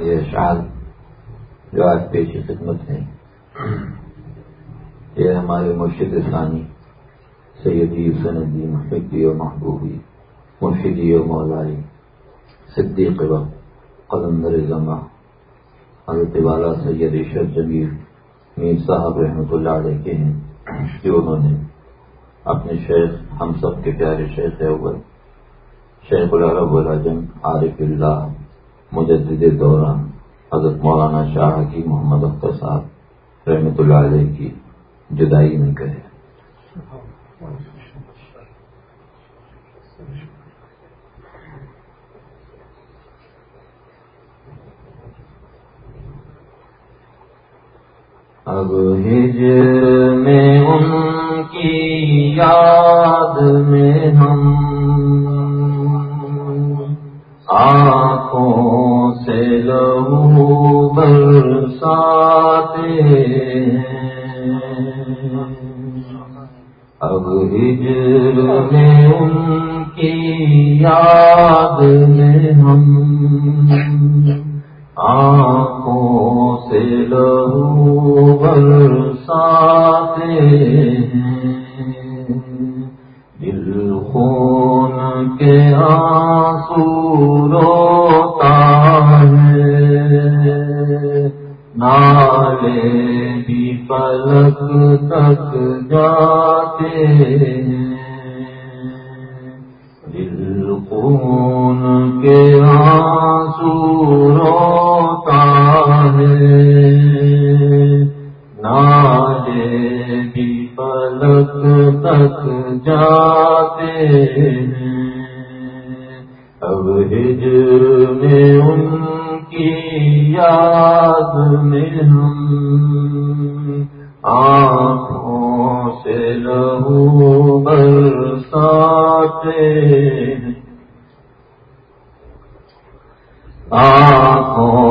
یہ اشعار جو آج پیشی خدمت ہیں، یہ ہمارے مرشد ثانی، سیدی سندی محبی و محبوبی، مرشدی و مولائی، صدیق قلندر زماں حضرت والا سید عشر جمیل، میر صاحب رحمۃ اللہ علیہ کے ہیں، جو انہوں نے اپنے شیخ، ہم سب کے پیارے شیخ اول، شیخ العرب الحجم عارف اللہ مجدد دوران حضرت مولانا شاہ کی محمد اختر صاحب رحمۃ اللہ علیہ کی جدائی میں کہے اب ہجر میں ان کی یاد میں ہم آنکھوں سے لہو برساتے اب ہجر میں ان کی یاد میں ہم آنکھوں سے لہو برساتے دل خون کے آنسو روتا ہے۔ نالے بھی پلک تک جاتے ہیں۔ دل خون کے آنسو روتا ہے۔ نالے بھی پلک تک جاتے ہیں۔ اب ہجر میں ان کی یاد میں ہم آنکھوں سے لہو برساتے آنکھوں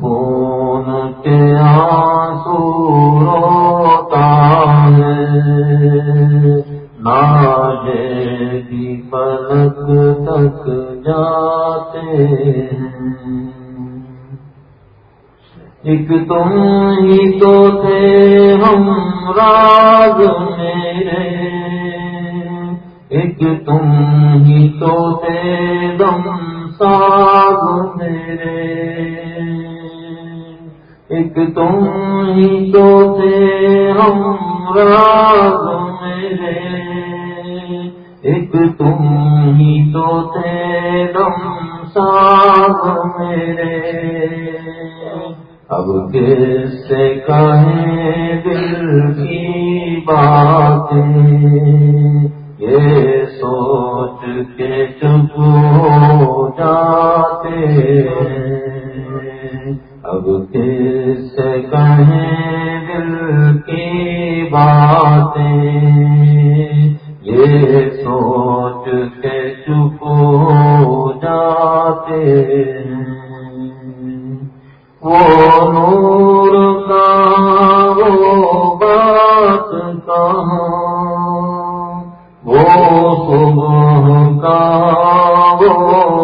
خون کے آنسو روتا ہے۔ کی پلک تک جاتے ہیں۔ ایک تم ہی تو تھے ہم راز میرے۔ ایک تم ہی تو تھے دم ساز میرے۔ ایک تم ہی تو تھے ہم راز میرے۔ ایک تم ہی تو تھے دم ساز میرے۔ اب کس سے کہیں دل کی بات یہ سوچ کے چپ ہو جاتے اب کس کہیں دل کی باتیں؟ یہ سوچ کے چپ ہو جاتے وہ نور کا وہ بات کہاں؟ وہ صبح کا وہ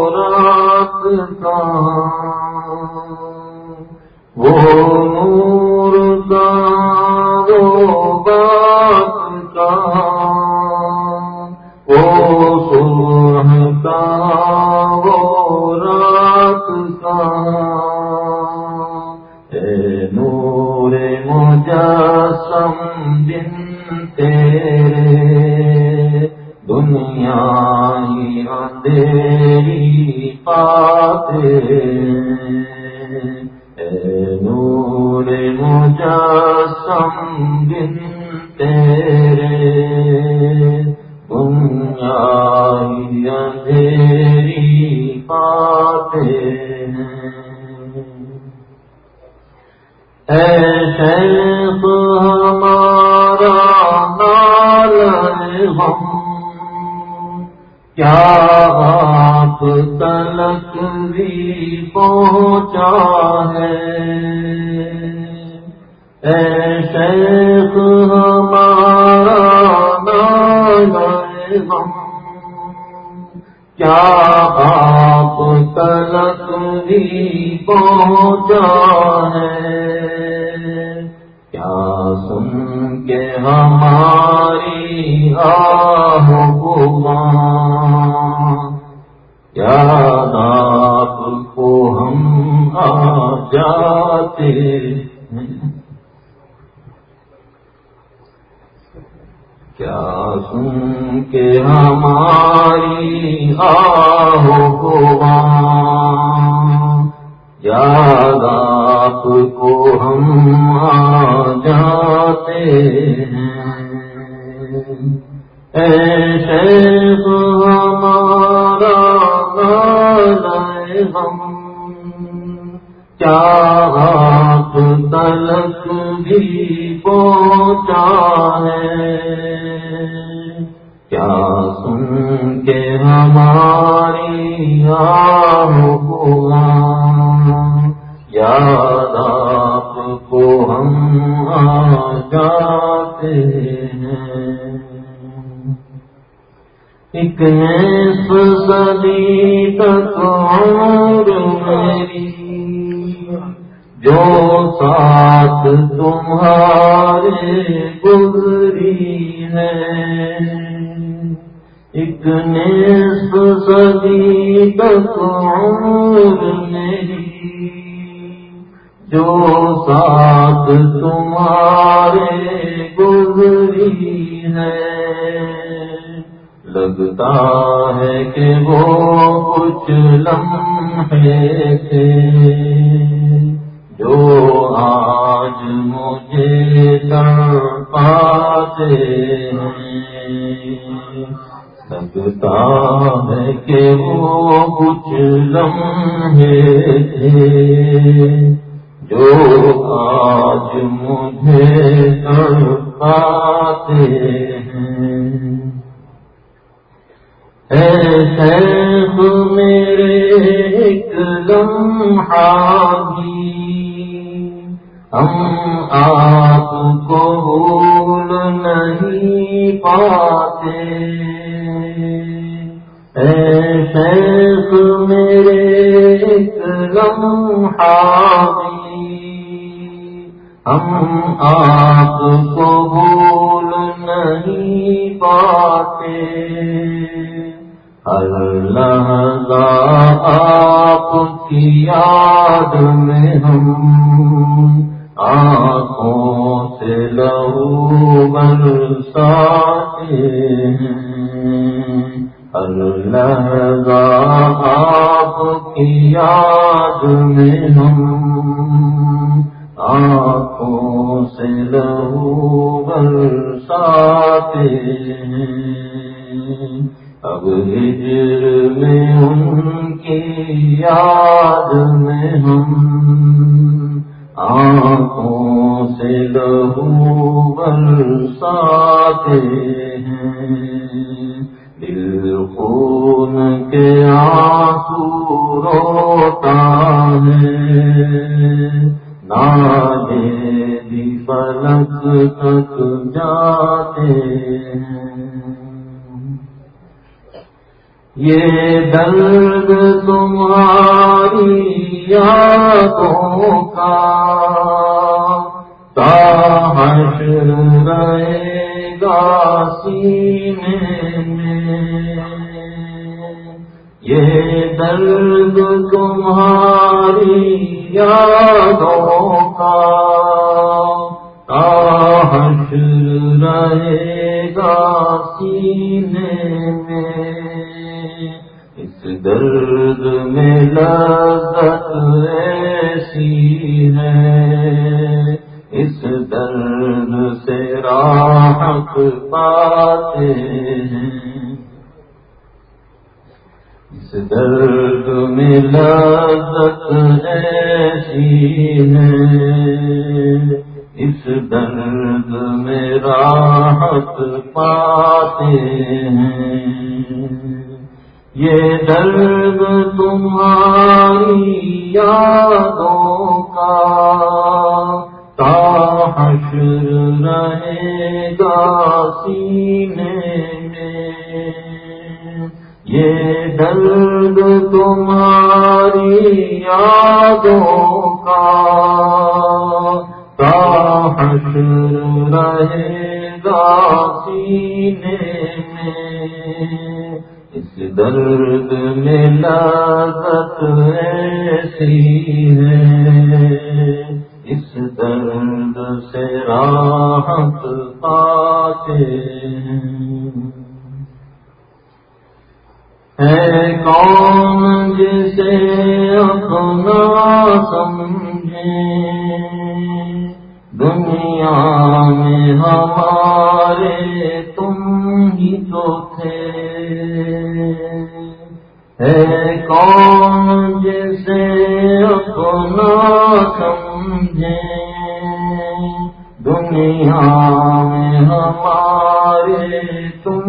اندھیری پاتے نور مجسم دن تیرے دنیا ہی اندھیری پاتے شیخ ہمارا نال ہم، کیا تلک بھی پہنچا ہے۔ اے شیخ، ہمارا نال ہم۔ کیا آپ تلک بھی پہنچا ہے؟ کیا سن کے ہماری آہ یاد آپ کو ہم آ جاتے ہیں۔ ہمارا ہم۔ کیا آپ تلک بھی پہنچا ہے۔ کیا سن کے ہماری آ یاد آپ کو ہم آ جاتے ہیں۔ ایک نصف صدی تک عمر میری جو ساتھ تمہارے گزری ہے۔ ایک نصف صدی تک عمر میری جو ساتھ تمہارے گزری ہے۔ لگتا ہے کہ وہ کچھ لمحے تھے۔ جو آج مجھے تڑ پاتے لگتا ہے کہ وہ کچھ لمحے تھے۔ جو آج مجھے تڑ پاتے ہیں شیخ، میرے ایک لمحہ بھی ہم آپ کو بھول نہیں پاتے۔ اے شیخ میرے بھی۔ ہم آپ کو بھول نہیں پاتے۔ اللہ آپ کی یاد میں ہم آنکھوں سے لہو برساتے ہیں اللہ آپ کی یاد میں ہم آنکھوں سے لہو برساتے ہیں اب ہجر میں ان کی یاد میں ہم آنکھوں سے لہو برساتے ہیں۔ دل خون کے آنسو روتا ہے۔ نادے بھی پلک تک جاتے ہیں۔ یہ درد تمہاری یادوں کا تاحشر رہے گا سینے میں۔ یہ درد تمہاری یادوں کا تاحشر رہے گا سینے میں درد میں لذت ایسی ہے۔ اس درد سے راحت پاتے ہیں۔ اس درد میں لذت ایسی ہے۔ اس درد میں راحت پاتے ہیں۔ یہ درد تمہاری یادوں کا حشر رہے گا سینے میں۔ یہ درد تمہاری یادوں کا حشر رہے گا سینے میں۔ اس درد میں لاگت ایسی ہے۔ اس درد سے راحت پاتے ہے کون جسے اپنا سمجھے، دنیا میں ہمارے تم ہی تو تھے۔ ہے کون جیسے اپنا سمجھے، دنیا میں ہمارے تم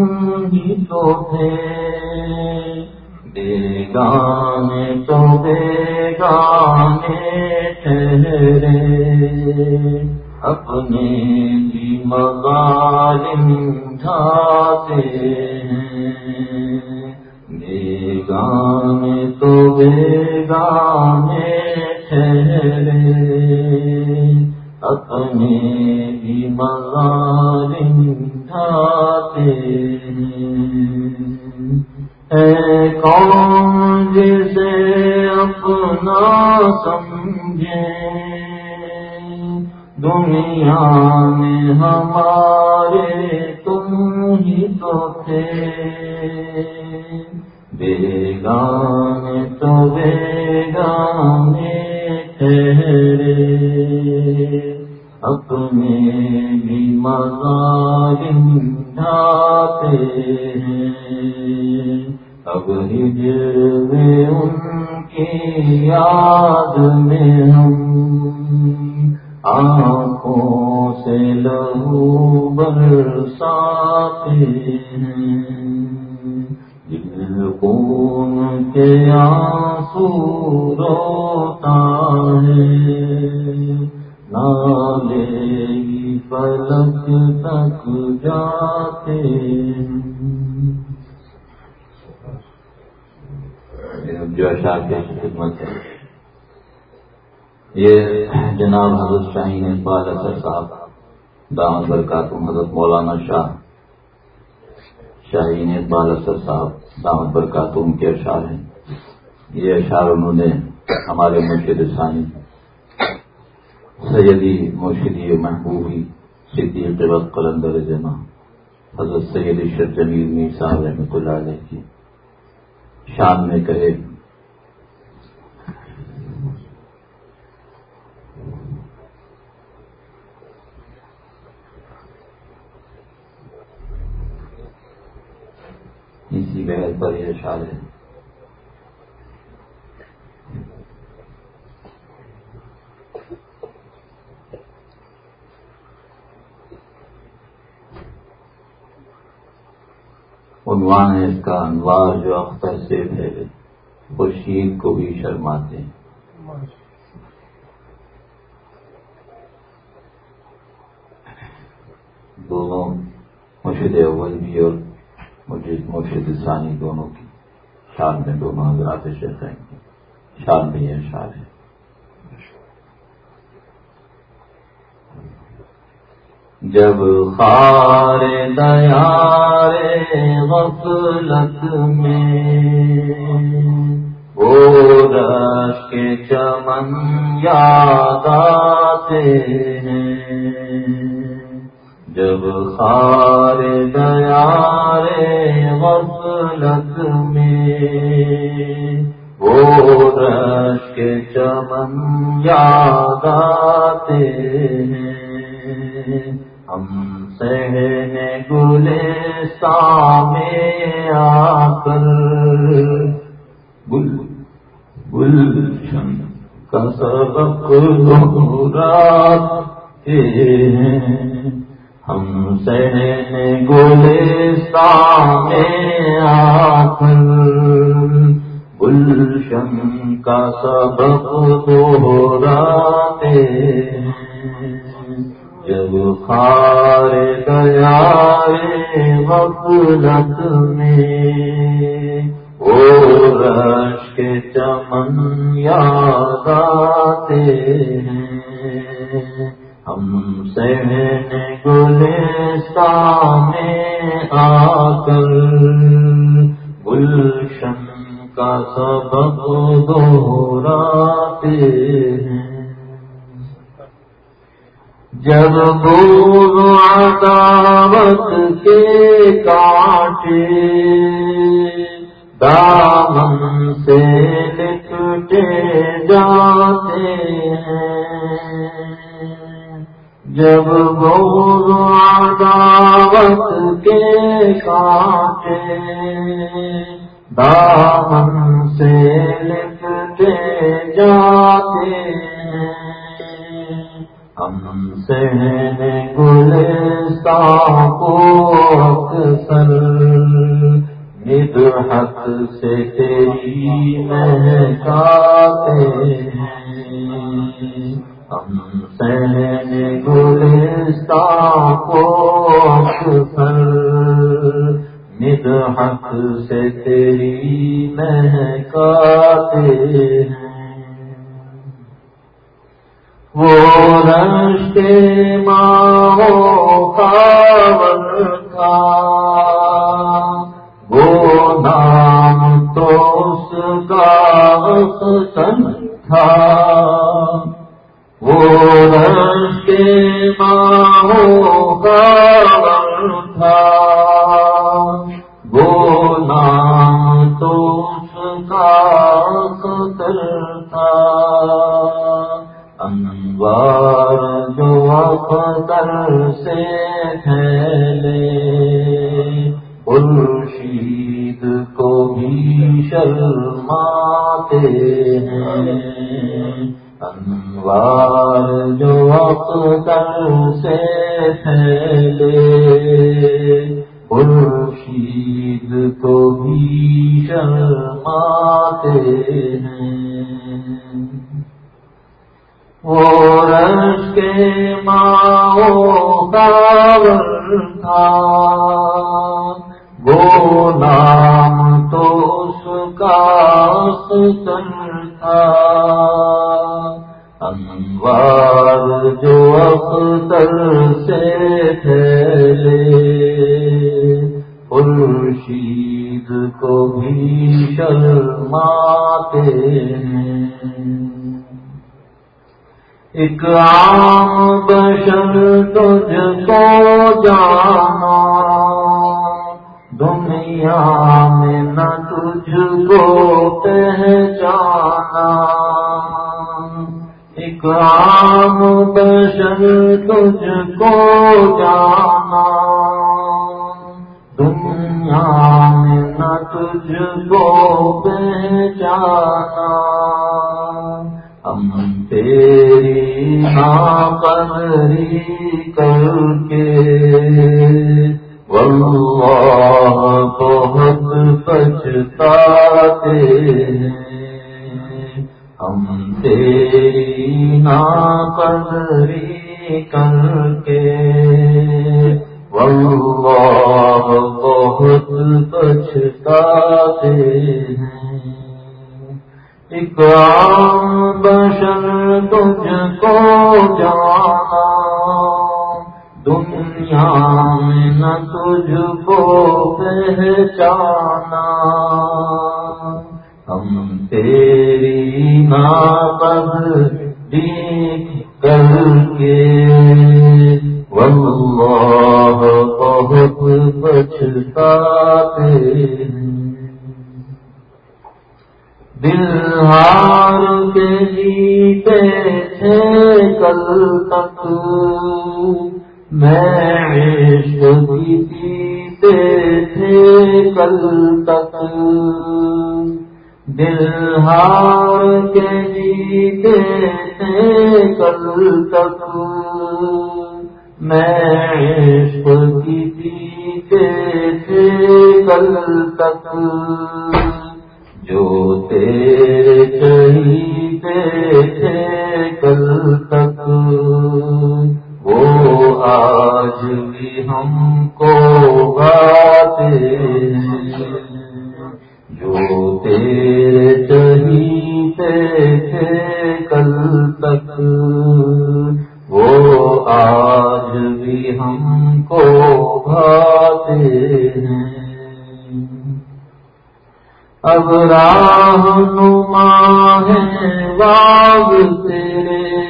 ہی تو تھے۔ بیگانے تو بیگانے ٹھہرے۔ اپنے بھی مظالم ڈھاتے ہیں۔ بیگانے تو بیگانے ٹھہرے۔ اپنے بھی مظالم ڈھاتے ہیں۔ اے کون جسے اپنا سمجھے دنیا میں ہمارے تم ہی تو تھے۔ بیگانے تو بیگانے ٹھہرے۔ اپنے بھی مظالم ڈھاتے ہیں۔ اب ہجر میں ان کی یاد میں ہم آنکھوں سے لہو برساتے ہیں۔ دل خون کے آنسو روتا ہے۔ نالے پلک تک جاتے ہیں۔ جو اشار کی خدمت ہے۔ یہ جناب حضرت شاہین اقبال اثر صاحب دام برکاتم حضرت مولانا شاہ شاہین اقبال اسد صاحب دامت برکاتم کے اشعار ہیں۔ یہ اشعار انہوں نے ہمارے مرشد ثانی، سیدی مرشدی محبوبی صدیق وقت قلندر جمع، حضرت سید عشرت جمیل صاحب رحمۃ اللہ علیہ کی شان میں کہے اسی بحث پر یہ شاد ہے۔ عنوان ہے اس کا، انوار جو اختر سے پھیلے خورشید کو بھی شرماتے ہیں۔ دونوں مرشد اول بھی اور مرشد ثانی دونوں کی، شان میں دونوں حضرات شیخ ہیں شان بھی ہے شان ہے جب خار دیار غفلت میں وہ رش کے چمن یاد آتے ہیں جب خار دیار غفلت میں، وہ رش کے چمن یاد آتے ہیں۔ ہم سہنے گلے سامے آ کر گل گلشن کا سبق ہیں۔ ہم سہنے گلے سامے گلشن کا سبق دوہراتے جب خار گیا غفلت میں، او رش کے چمن یاد آتے ہیں۔ ہم سہنے گلے سامنے آ کر گلشن کا سبق دوہراتے ہیں۔ جب دور عداوت کے کاٹے دامن سے لپٹے جاتے ہیں۔ جب دور عداوت کے کاٹے دامن سے لپٹے جاتے ہیں، ہم سہنے گلستان کو اکثر ندحت سے تیری مہکاتے ہیں۔ گلستان کو اکثر سے تیری مہکاتے ہیں وہ رشتے ماں کا وہ نام تو اس کا سن تھا ماں ایک عام بشر تجھ کو جانا، دنیا میں نہ تجھ کو پہچانا۔ ایک عام بشر تجھ کو جانا، دنیا میں نہ تجھ کو پہچانا۔ ہم تیری ناقدری کر کے واللہ بہت پچھتاتے ہیں ہم تیری ناقدری کر کے واللہ بہت پچھتاتے ہیں اکرام جانا۔ دنیا میں نہ تجھ کو پہچانا۔ ہم تیری ناقد دیکھ کر کے۔ واللہ بہت پچھتاتے دل ہار کے جیتے تھے کل تک میں عشق پیتے تھے کل تک دل ہار کے جیتے تھے کل تک میں عشق کی پیتے تھے کل تک جو تیرے چہیتے تھے کل تک۔ وہ آج بھی ہم کو گاتے جو تیرے چہیتے تھے کل تک۔ وہ آج بھی ہم کو گاتے ہیں اب راہ نما ہے باغ تیرے۔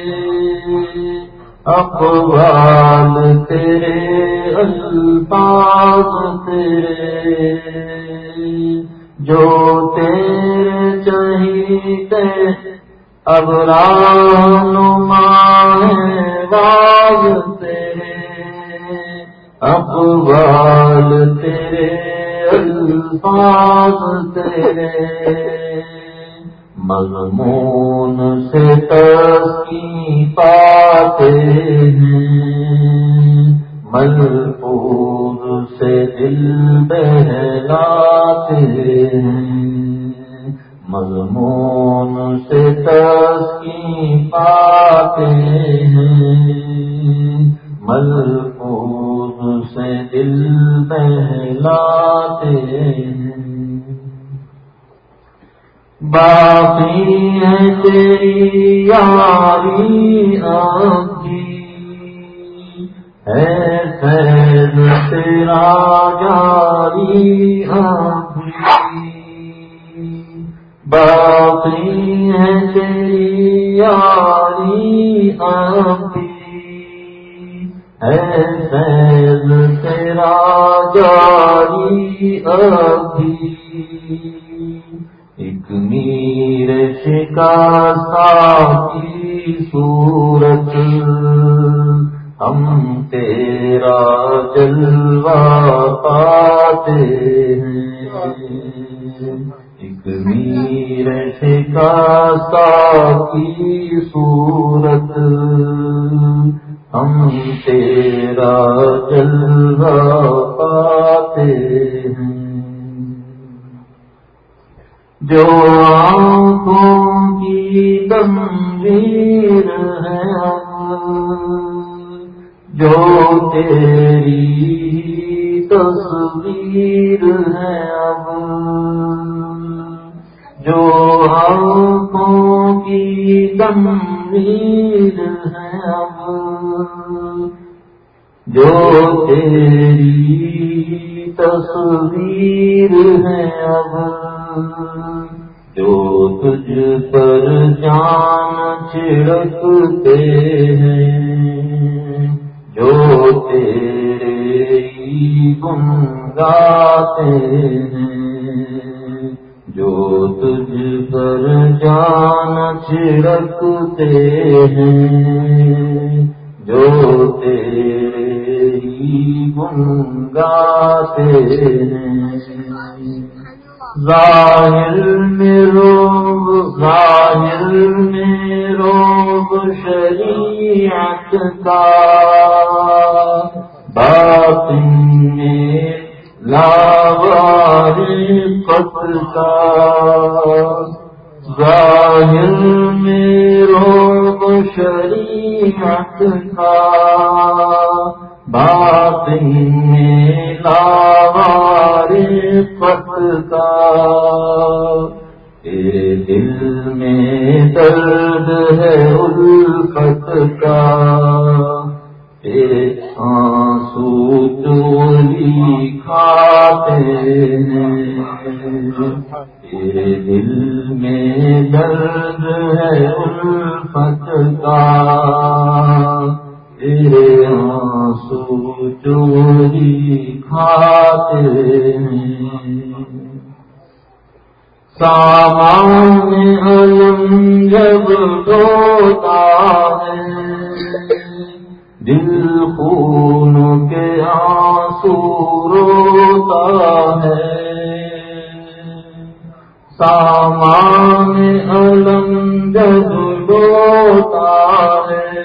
اقبال تیرے، الفاظ تیرے۔ جو تیرے چہیتے اب راہ نما ہے باغ تیرے۔ اقبال تیرے الفاظ تیرے مضمون سے ترقی پاتے ہیں ملپور سے دل بہلاتے ہیں مضمون سے ترقی پاتے ہیں ملپور سے دل بہلاتے ہیں۔ باقی ہے تیری یاری آگی ہے سید تیرا جاری آگی باقی ہے تیری یاری آگی تیرا جاری ابھی۔ ایک میر شکاسا کی صورت۔ ہم تیرا جلوہ پاتے ہیں۔ ایک میر شکاسا کی صورت۔ ہم تیرا جلوہ پاتے ہیں۔ جو آنکھوں کی تمبیر ہے جو تیری تصویر ہے اب جو آنکھوں کی تمبیر ہے جو تیری تصویر ہے اب، جو تجھ پر جان چھڑکتے ہیں، جو تیرے گن گاتے ہیں۔ جو تجھ پر جان چھڑکتے ہیں، جو تیرے گن گاتے ہیں۔ ظاہر میں روب، ظاہر میں روب شریعت کا، باطن میں لاواری قتل کا ظاہر میں روب شریعت کا۔ باطن میں لاواری کا تیرے دل میں درد ہے الفت کا۔ تیرے آنسو چولی کھاتے ہیں۔ تیرے دل میں درد ہے الفت کا۔ تیرے آنسو چوری کھاتے سامان علم جب ہوتا ہے، دل خون کے آ آنسو روتا ہے۔ سامان علم جب ہوتا ہے۔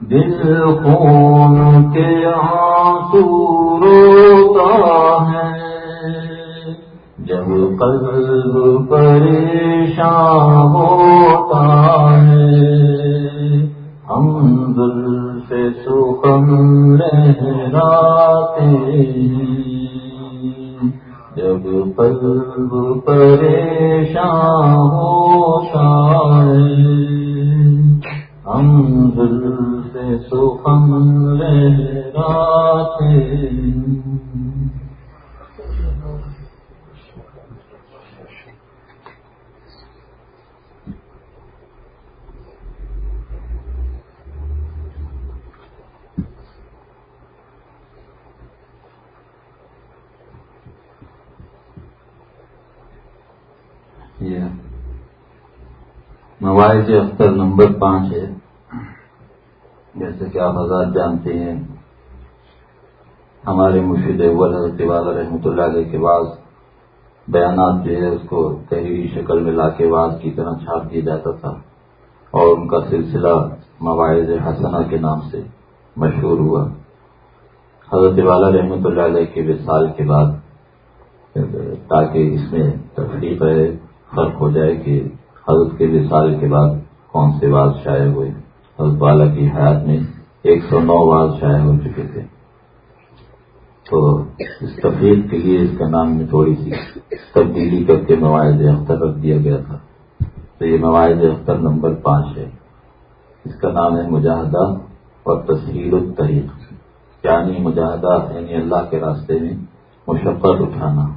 دل خون کے آنسو روتا ہے۔ جب قلب پریشان ہوتا ہے، ہم دل سے سخم لہراتے جب قلب پریشان ہوتا ہے ہم دل سے سخم لہراتے مواعظ اختر نمبر پانچ ہے۔ جیسے کہ آپ حضرات جانتے ہیں، ہمارے مفید اول حضرت والا رحمۃ اللہ علیہ کے بعد بیانات جو ہے، اس کو تحریری شکل میں لا کے بعض کی طرح چھاپ دیا جاتا تھا۔ اور ان کا سلسلہ مواعظ حسنہ کے نام سے مشہور ہوا۔ حضرت والا رحمۃ اللہ علیہ کے وصال کے بعد، تاکہ اس میں تفریح ہے فرق ہو جائے کہ حضرت کے وصال کے بعد کون سے واز شائع ہوئے؟ حضرت والا کی حیات میں ایک سو نو واز شائع ہو چکے تھے۔ تو اس تفریح کے لیے اس کا نام میں تھوڑی سی۔ تبدیلی کر کے مواعظ اختر رکھ دیا گیا تھا؟ تو یہ مواعظ اختر نمبر پانچ ہے۔ اس کا نام ہے مجاہدہ اور تصویر الطریق۔ یعنی مجاہدہ یعنی اللہ کے راستے میں مشقت اٹھانا۔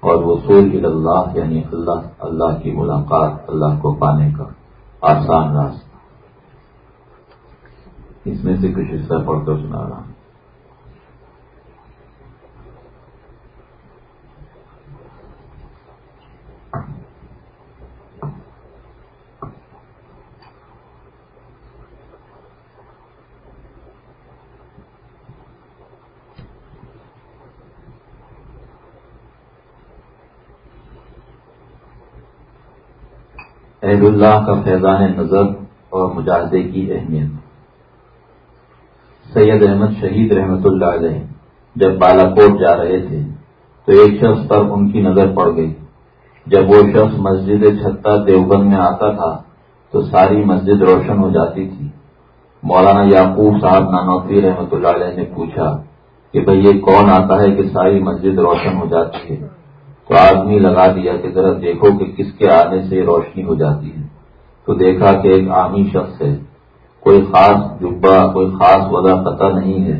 اور وصول اللہ یعنی اللہ اللہ کی ملاقات، اللہ کو پانے کا آسان راستہ۔ اس میں سے کچھ حصہ پڑھ کر سنا رہا ہوں اہل اللہ کا فیضان نظر اور مجاہدے کی اہمیت۔ سید احمد شہید رحمت اللہ علیہ جب بالا کوٹ جا رہے تھے، تو ایک شخص پر ان کی نظر پڑ گئی۔ جب وہ شخص مسجد چھتا دیوبند میں آتا تھا، تو ساری مسجد روشن ہو جاتی تھی۔ مولانا یعقوب صاحب نانوتری رحمت اللہ علیہ نے پوچھا کہ بھئی یہ کون آتا ہے کہ ساری مسجد روشن ہو جاتی ہے؟ تو آدمی لگا دیا کہ ذرا دیکھو کہ کس کے آنے سے روشنی ہو جاتی ہے۔ تو دیکھا کہ ایک عامی شخص ہے۔ کوئی خاص جبا کوئی خاص وضع قطع نہیں ہے۔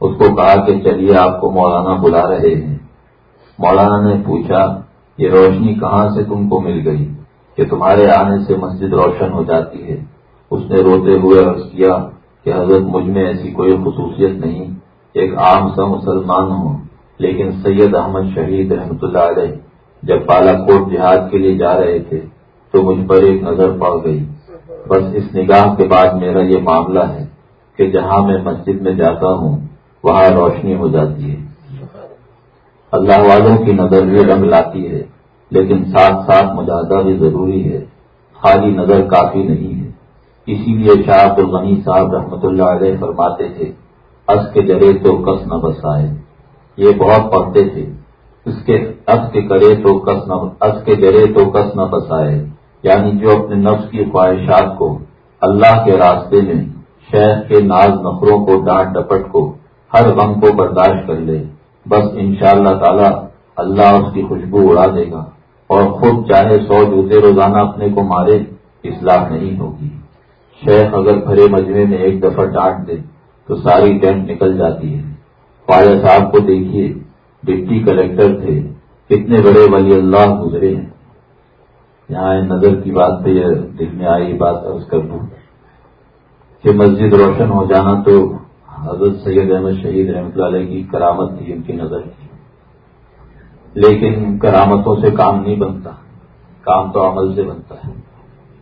اس کو کہا کہ چلیے، آپ کو مولانا بلا رہے ہیں۔ مولانا نے پوچھا، یہ روشنی کہاں سے تم کو مل گئی؟ کہ تمہارے آنے سے مسجد روشن ہو جاتی ہے۔ اس نے روتے ہوئے عرض کیا کہ حضرت مجھ میں ایسی کوئی خصوصیت نہیں۔ ایک عام سا مسلمان ہوں۔ لیکن سید احمد شہید رحمت اللہ علیہ جب بالا کوٹ جہاد کے لیے جا رہے تھے تو مجھ پر ایک نظر پڑ گئی۔ بس اس نگاہ کے بعد میرا یہ معاملہ ہے کہ جہاں میں مسجد میں جاتا ہوں، وہاں روشنی ہو جاتی ہے۔ اللہ والوں کی نظر بھی رنگ لاتی ہے، لیکن ساتھ ساتھ مجاہدہ بھی ضروری ہے۔ خالی نظر کافی نہیں ہے۔ اسی لیے شاہ الغنی صاحب رحمۃ اللہ علیہ فرماتے تھے، اس کے جرے تو کس نہ بسائے۔ یہ بہت پڑھتے تھے۔ اس کے اس کے کرے تو کس نہ اس کے جرے تو کس نہ بسائے یعنی جو اپنے نفس کی خواہشات کو اللہ کے راستے میں شہر کے ناز نفروں کو ڈانٹ ڈپٹ کو ہر غم کو برداشت کر لے، بس ان شاء اللہ تعالی اللہ اس کی خوشبو اڑا دے گا۔ اور خود چاہے سو جوتے روزانہ اپنے کو مارے، اصلاح نہیں ہوگی۔ شیخ اگر بھرے مجمے میں ایک دفعہ ڈانٹ دے تو ساری ٹینٹ نکل جاتی ہے۔ خواجہ صاحب کو دیکھیے، ڈپٹی کلیکٹر تھے۔ کتنے بڑے ولی اللہ گزرے ہیں۔ یہاں نظر کی بات پہ یہ دل میں آئی بات عرض کر دوں کہ مسجد روشن ہو جانا تو حضرت سید احمد شہید رحمۃ اللہ علیہ کی کرامت تھی ان کی نظر کی۔ لیکن کرامتوں سے کام نہیں بنتا۔ کام تو عمل سے بنتا ہے۔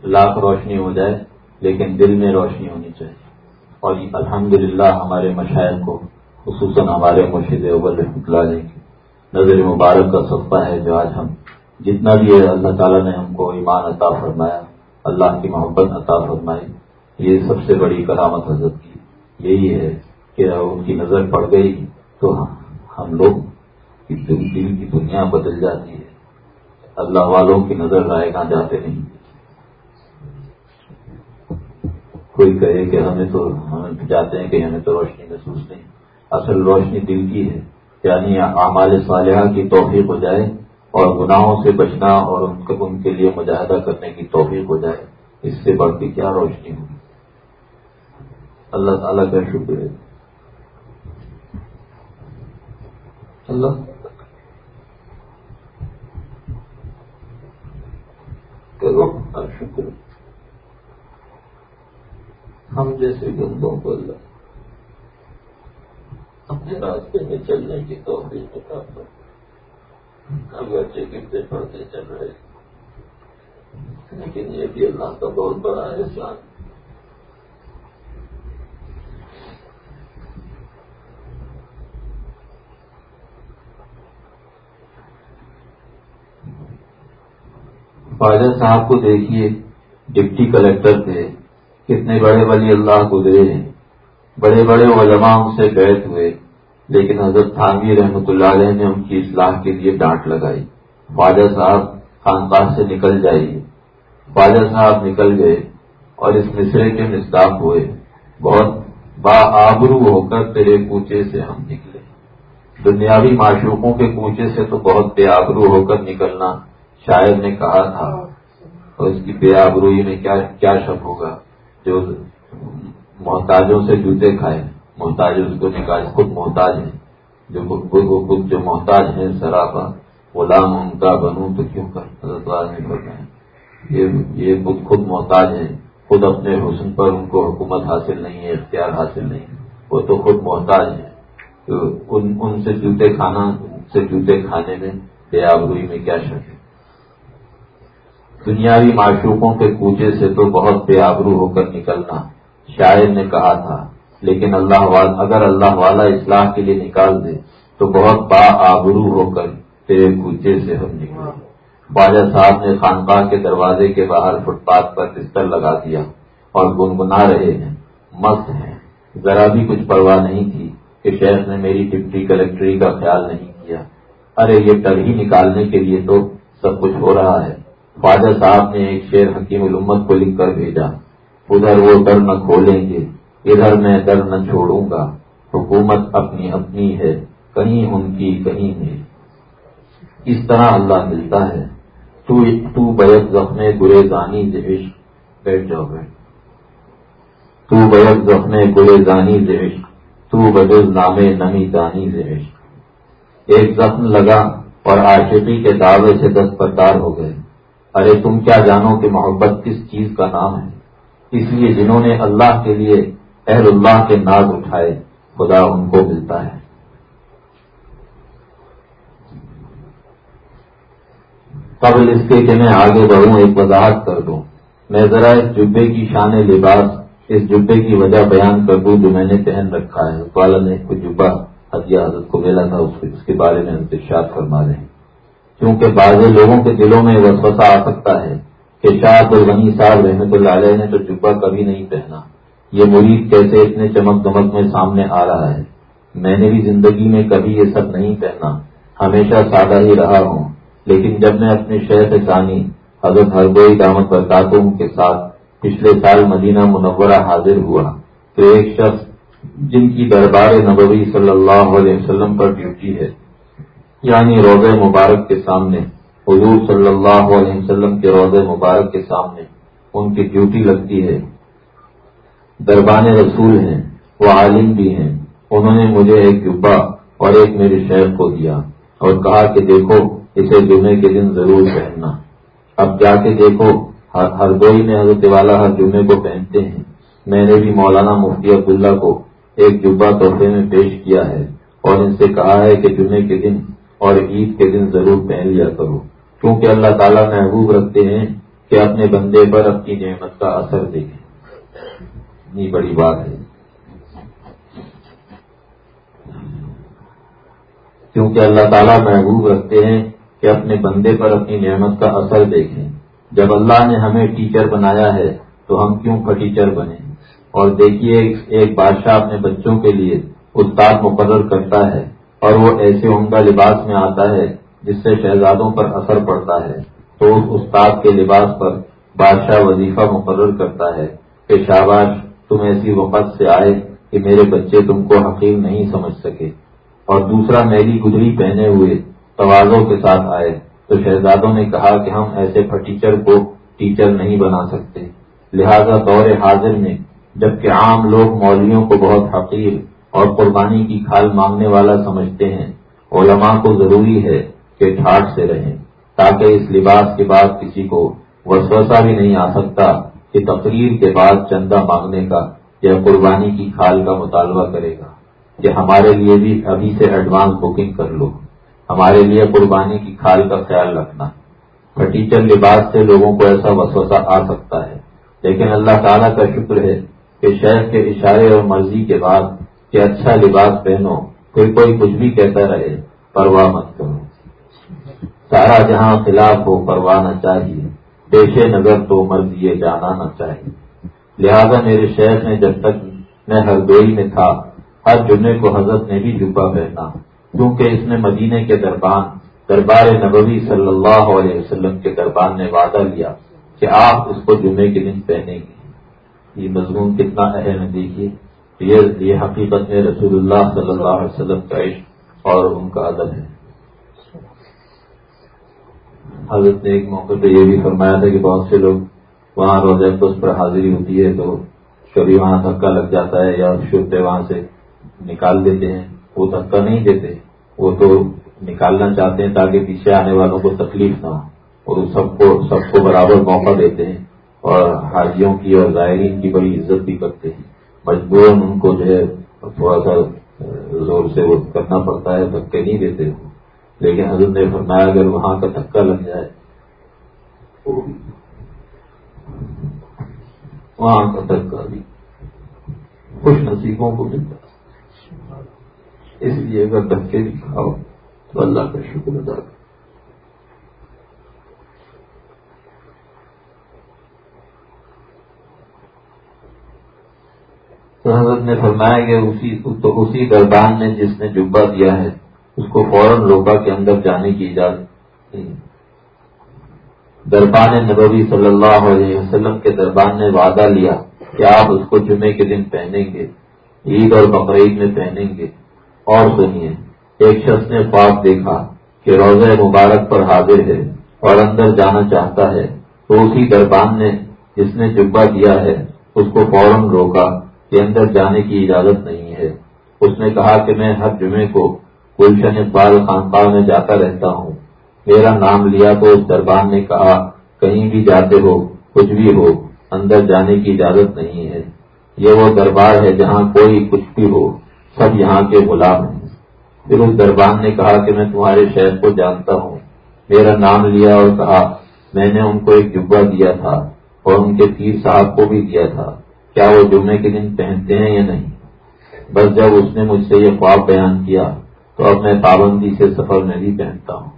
لاکھ روشنی ہو جائے، لیکن دل میں روشنی ہونی چاہیے۔ اور الحمدللہ ہمارے مشاعر کو خصوصاً ہمارے مرشد اول رحمۃ اللہ علیہ کی نظر مبارک کا صفحہ ہے جو آج ہم جتنا بھی ہے، اللہ تعالیٰ نے ہم کو ایمان عطا فرمایا، اللہ کی محبت عطا فرمائی۔ یہ سب سے بڑی کرامت حضرت کی یہی ہے کہ ان کی نظر پڑ گئی تو ہم لوگ دل کی دنیا بدل جاتی ہے۔ اللہ والوں کی نظر رائے گاہ جاتے نہیں۔ کوئی کہے کہ ہمیں تو ہم جاتے ہیں کہ ہمیں تو روشنی محسوس نہیں۔ اصل روشنی دل کی ہے۔ یعنی اعمال صالحہ کی توفیق ہو جائے اور گناہوں سے بچنا اور ان کے لیے مجاہدہ کرنے کی توفیق ہو جائے۔ اس سے بڑھ کے کیا روشنی ہوگی؟ اللہ تعالیٰ کا شکر ہے۔ اللہ کرو شکر ہم جیسے گندوں کو اللہ اپنے راستے میں چلنے کی توفیق عطا اب بچے گرتے پڑتے چل رہے لیکن یہ بھی اللہ کا بہت بڑا احسان۔ خواجہ صاحب کو دیکھیے، ڈپٹی کلیکٹر تھے۔ کتنے بڑے ولی اللہ گزرے ہیں۔ بڑے بڑے علماء ان سے بیٹھ ہوئے، لیکن حضرت تھانوی رحمۃ اللہ علیہ نے ان کی اصلاح کے لیے ڈانٹ لگائی۔ خواجہ صاحب خاندان سے نکل جائیے۔ خواجہ صاحب نکل گئے اور اس مصرے کے مستاف ہوئے۔ بہت با آبرو ہو کر تیرے کوچے سے ہم نکلے۔ دنیاوی معشوقوں کے کوچے سے تو بہت بے آبرو ہو کر نکلنا شاعر نے کہا تھا۔ اور اس کی بے آبروئی میں کیا شک ہوگا؟ جو محتاجوں سے جوتے کھائے محتاج اس کو نکال خود محتاج ہے جو خود جو محتاج ہیں، سراپا، غلام ان کا بنوں تو کیوں کر؟ حضرت میں یہ خود خود محتاج ہیں۔ خود اپنے حسن پر ان کو حکومت حاصل نہیں ہے، اختیار حاصل نہیں وہ تو خود محتاج ہے ان سے جوتے کھانا سے جوتے کھانے میں بے آبروئی میں کیا شک ہے؟ دنیاوی معشوقوں کے کوچے سے تو بہت بے آبرو ہو کر نکلنا۔ شاعر نے کہا تھا، لیکن اللہ والا اگر اللہ والا اصلاح کے لیے نکال دے، تو بہت با آبرو ہو کر تیرے کوچے سے ہم نکلے خواجہ صاحب نے خانقاہ کے دروازے کے باہر فٹ پاتھ پر بستر لگا دیا اور گنگنا رہے ہیں۔ مست ہیں۔ ذرا بھی کچھ پرواہ نہیں تھی کہ شیخ نے میری ڈپٹی کلیکٹری کا خیال نہیں کیا۔ ارے، یہ ٹر ہی نکالنے کے لیے تو سب کچھ ہو رہا ہے۔ خواجہ صاحب نے ایک شیر حکیم الامت کو لکھ کر بھیجا۔ ادھر وہ در نہ کھولیں گے، ادھر میں در نہ چھوڑوں گا۔ حکومت اپنی اپنی ہے، کہیں ان کی کہیں میری اس طرح اللہ ملتا ہے۔ تو بیک زخم گرے زانی بیٹھ جاؤ، بیٹھ۔ تو بیک زخم گرے زانی زش تو بدل نامے نمی دانی زش ایک زخم لگا اور عاشقی کے دعوے سے دستبردار ہو گئے۔ ارے تم کیا جانو کہ محبت کس چیز کا نام ہے؟ اس لیے جنہوں نے اللہ کے لیے اہل اللہ کے ناز اٹھائے، خدا ان کو ملتا ہے۔ قبل اس کے کہ میں آگے بڑھوں، ایک وضاحت کر دوں۔ میں ذرا اس جبے کی شان لباس، اس جبے کی وجہ بیان کر دوں جو میں نے پہن رکھا ہے۔ والا نے کوئی جبا حدیہ حضرت کو ملا تھا، اس کے بارے میں انتشاد فرما رہے ہیں۔ کیونکہ بعض لوگوں کے دلوں میں وسوسہ آ سکتا ہے کہ الغنی صاحب رحمت اللہ علیہ نے تو جبا کبھی نہیں پہنا۔ یہ مرید کیسے اتنے چمک دمک میں سامنے آ رہا ہے؟ میں نے بھی زندگی میں کبھی یہ سب نہیں پہنا۔ ہمیشہ سادہ ہی رہا ہوں۔ لیکن جب میں اپنے شہر ثانی، حضرت ہرگوئی دامت برکاتوں کے ساتھ پچھلے سال مدینہ منورہ حاضر ہوا تو ایک شخص جن کی دربار نبوی صلی اللہ علیہ وسلم پر ڈیوٹی ہے یعنی روز مبارک کے سامنے حضور صلی اللہ علیہ وسلم کے روز مبارک کے سامنے ان کی ڈیوٹی لگتی ہے۔ دربان رسول ہیں، وہ عالم بھی ہیں۔ انہوں نے مجھے ایک جبا اور ایک میرے شہر کو دیا اور کہا کہ دیکھو، اسے جمعے کے دن ضرور پہننا۔ اب جا کے دیکھو، ہر کوئی میں حضرت والا ہر جمعے کو پہنتے ہیں۔ میں نے بھی مولانا مفتی عبداللہ کو ایک جبا تحفے میں پیش کیا ہے اور ان سے کہا ہے کہ جمعے کے دن اور عید کے دن ضرور پہن لیا کرو۔ کیونکہ اللہ تعالیٰ محبوب رکھتے ہیں کہ اپنے بندے پر اپنی نعمت کا اثر دیکھیں۔ اتنی بڑی بات ہے۔ کیونکہ اللہ تعالیٰ محبوب رکھتے ہیں کہ اپنے بندے پر اپنی نعمت کا اثر دیکھیں۔ جب اللہ نے ہمیں ٹیچر بنایا ہے تو ہم کیوں ٹیچر بنے اور دیکھیے، ایک بادشاہ اپنے بچوں کے لیے استاد مقرر کرتا ہے اور وہ ایسے عمدہ لباس میں آتا ہے جس سے شہزادوں پر اثر پڑتا ہے تو اس استاد کے لباس پر بادشاہ وظیفہ مقرر کرتا ہے کہ شاباش، تم ایسی وقت سے آئے کہ میرے بچے تم کو حقیق نہیں سمجھ سکے۔ اور دوسرا، میری گدری پہنے ہوئے توازوں کے ساتھ آئے۔ تو شہزادوں نے کہا کہ ہم ایسے پھٹیچر کو ٹیچر نہیں بنا سکتے۔ لہذا دور حاضر میں، جبکہ عام لوگ مولویوں کو بہت حقیر اور قربانی کی کھال مانگنے والا سمجھتے ہیں، علماء کو ضروری ہے کہ ٹھاٹ سے رہیں، تاکہ اس لباس کے بعد کسی کو وسوسہ بھی نہیں آ سکتا کہ تقریر کے بعد چندہ مانگنے کا یا قربانی کی کھال کا مطالبہ کرے گا۔ کہ ہمارے لیے بھی ابھی سے ایڈوانس بکنگ کر لو۔ ہمارے لیے قربانی کی کھال کا خیال رکھنا۔ پٹیچر لباس سے لوگوں کو ایسا وسوسہ آ سکتا ہے۔ لیکن اللہ تعالیٰ کا شکر ہے کہ شہر کے اشارے اور مرضی کے بعد کہ اچھا لباس پہنو، پھر کوئی کچھ بھی کہتا رہے، پرواہ مت کرو۔ سارا جہاں خلاف ہو پرواہ نہ چاہیے، پیشے نظر تو مرض یہ جانا نہ چاہیے۔ لہذا میرے شہر میں جب تک میں ہر دوئی میں تھا، ہر جمعے کو حضرت نے بھی جبا پہنا۔ کیونکہ اس نے مدینے کے دربان، دربار نبوی صلی اللہ علیہ وسلم کے دربان نے وعدہ لیا کہ آپ اس کو جمعے کے دن پہنیں گے۔ یہ مضمون کتنا اہم ہے دیکھیے۔ یہ حقیقت میں رسول اللہ صلی اللہ علیہ وسلم کا عشق اور ان کا ادب ہے۔ حضرت نے ایک موقع پہ یہ بھی فرمایا تھا کہ بہت سے لوگ وہاں روزہ اس پر حاضری ہوتی ہے تو کبھی وہاں دھکا لگ جاتا ہے یا شدھ وہاں سے نکال دیتے ہیں۔ وہ دھکا نہیں دیتے، وہ تو نکالنا چاہتے ہیں تاکہ پیچھے آنے والوں کو تکلیف نہ ہو۔ اور سب کو سب کو برابر موقع دیتے ہیں اور حاجیوں کی اور زائرین کی بڑی عزت بھی کرتے ہیں۔ مجبور ان کو جو ہے تھوڑا سا زور سے وہ کرنا پڑتا ہے، دھکے نہیں دیتے۔ لیکن حضرت نے فرمایا اگر وہاں کا دھکا لگ جائے وہاں کا دھکا بھی خوش نصیبوں کو ملتا اس لیے اگر دھکے بھی کھاؤ تو اللہ کا شکر ادا کرو۔ تو حضرت نے فرمایا کہ اسی تو اسی دربان نے جس نے جبا دیا ہے اس کو فوراً روکا کے اندر جانے کی اجازت دربان نبوی صلی اللہ علیہ وسلم کے دربان نے وعدہ لیا کہ آپ اس کو جمعے کے دن پہنیں گے، عید اور بقرعید میں پہنیں گے اور سنیے، ایک شخص نے خواب دیکھا کہ روزہ مبارک پر حاضر ہے اور اندر جانا چاہتا ہے۔ تو اسی دربان نے جس نے جبا دیا ہے، اس کو فوراً روکا کے اندر جانے کی اجازت نہیں ہے۔ اس نے کہا کہ میں ہر جمعے کو گلشن اقبال خانقاہ میں جاتا رہتا ہوں۔ میرا نام لیا تو اس دربان نے کہا، کہیں بھی جاتے ہو، کچھ بھی ہو، اندر جانے کی اجازت نہیں ہے۔ یہ وہ دربار ہے جہاں کوئی کچھ بھی ہو، سب یہاں کے غلام ہیں۔ پھر اس دربان نے کہا کہ میں تمہارے شہر کو جانتا ہوں۔ میرا نام لیا اور کہا، میں نے ان کو ایک جبا دیا تھا اور ان کے پیر صاحب کو بھی دیا تھا۔ کیا وہ جمعے کے دن پہنتے ہیں یا نہیں؟ بس جب اس نے مجھ سے یہ خواب بیان کیا تو اب میں پابندی سے سفر میں بھی پہنتا ہوں۔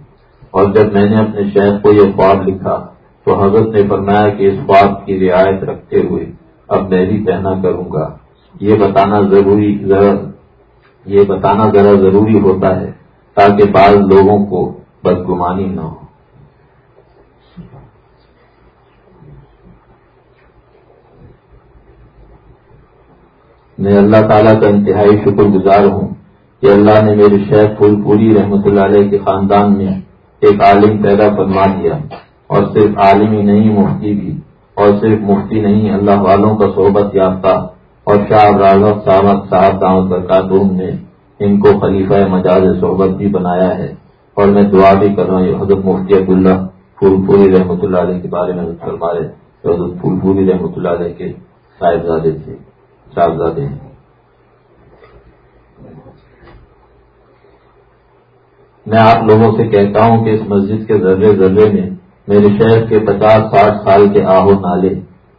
اور جب میں نے اپنے شہر کو یہ خواب لکھا، تو حضرت نے فرمایا کہ اس خواب کی رعایت رکھتے ہوئے اب میں بھی پہنا کروں گا۔ یہ بتانا ضروری ذرا، یہ بتانا ذرا ضروری ہوتا ہے تاکہ بعض لوگوں کو بدگمانی نہ ہو۔ میں اللہ تعالیٰ کا انتہائی شکر گزار ہوں۔ کہ اللہ نے میرے شیخ پھول پوری رحمۃ اللہ علیہ کے خاندان میں ایک عالم پیدا فرما دیا اور صرف عالم ہی نہیں، مفتی بھی، اور صرف مفتی نہیں، اللہ والوں کا صحبت یافتہ اور شاہ راغب صاحب صاحب دعوت برکاتون نے ان کو خلیفہ مجاز صحبت بھی بنایا ہے اور میں دعا بھی کر رہا ہوں حضرت مفتی عبداللہ پھول پوری رحمۃ اللہ علیہ کے بارے میں فرما رہے حضرت پھول پوری رحمۃ اللہ علیہ کے صاحبزادے تھے، صاحبزادے ہیں۔ میں آپ لوگوں سے کہتا ہوں کہ اس مسجد کے ذرے ذرے میں میرے شہر کے پچاس ساٹھ سال کے آہو نالے،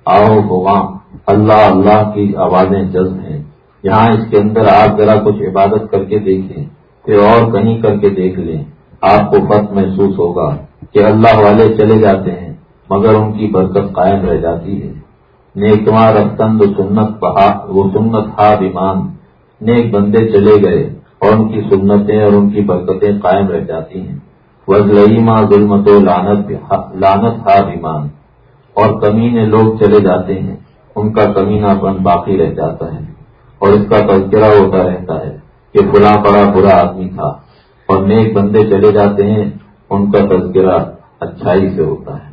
آہو گواں اللہ اللہ کی آوازیں جذب ہیں۔ یہاں اس کے اندر آپ ذرا کچھ عبادت کر کے دیکھیں، پھر اور کہیں کر کے دیکھ لیں۔ آپ کو فرق محسوس ہوگا کہ اللہ والے چلے جاتے ہیں، مگر ان کی برکت قائم رہ جاتی ہے۔ نیکواں رفتند سنت وہ سنت ہار ایمان نیک بندے چلے گئے۔ اور ان کی سنتیں اور ان کی برکتیں قائم رہ جاتی ہیں۔ وزلعیمہ ظلمت و لانت لانت ہار ایمان اور کمینے لوگ چلے جاتے ہیں۔ ان کا کمینہ پن باقی رہ جاتا ہے۔ اور اس کا تذکرہ ہوتا رہتا ہے کہ فلاں بڑا برا آدمی تھا۔ اور نیک بندے چلے جاتے ہیں، ان کا تذکرہ اچھائی سے ہوتا ہے۔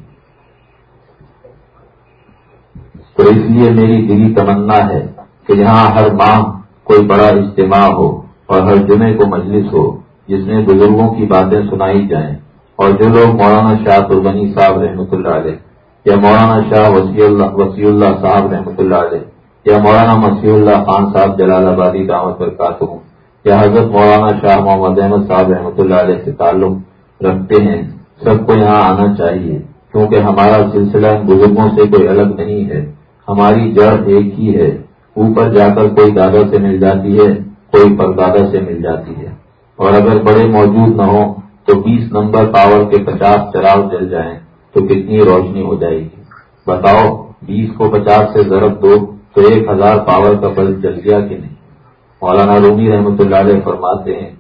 تو اس لیے میری دلی تمنا ہے کہ یہاں ہر ماہ کوئی بڑا اجتماع ہو۔ اور ہر جمعے کو مجلس ہو، جس میں بزرگوں کی باتیں سنائی جائیں۔ اور جو لوگ مولانا شاہ قربنی صاحب رحمۃ اللہ علیہ یا مولانا شاہ وسیع اللہ وسیع اللہ صاحب رحمۃ اللہ علیہ یا مولانا مسیح اللہ خان صاحب جلال آبادی دعوت پر ہوں، یا حضرت مولانا شاہ محمد احمد صاحب رحمۃ اللہ علیہ سے تعلق رکھتے ہیں، سب کو یہاں آنا چاہیے۔ کیونکہ ہمارا سلسلہ بزرگوں سے کوئی الگ نہیں ہے، ہماری جڑ ایک ہی ہے۔ اوپر جا کر کوئی دادا سے مل جاتی ہے کوئی پردادا سے مل جاتی ہے۔ اور اگر بڑے موجود نہ ہوں تو بیس نمبر پاور کے پچاس چراغ جل جائیں تو کتنی روشنی ہو جائے گی۔ بتاؤ، بیس کو پچاس سے ضرب دو تو ایک ہزار پاور کا بلب جل گیا کہ نہیں؟ مولانا رومی رحمۃ اللہ علیہ فرماتے ہیں،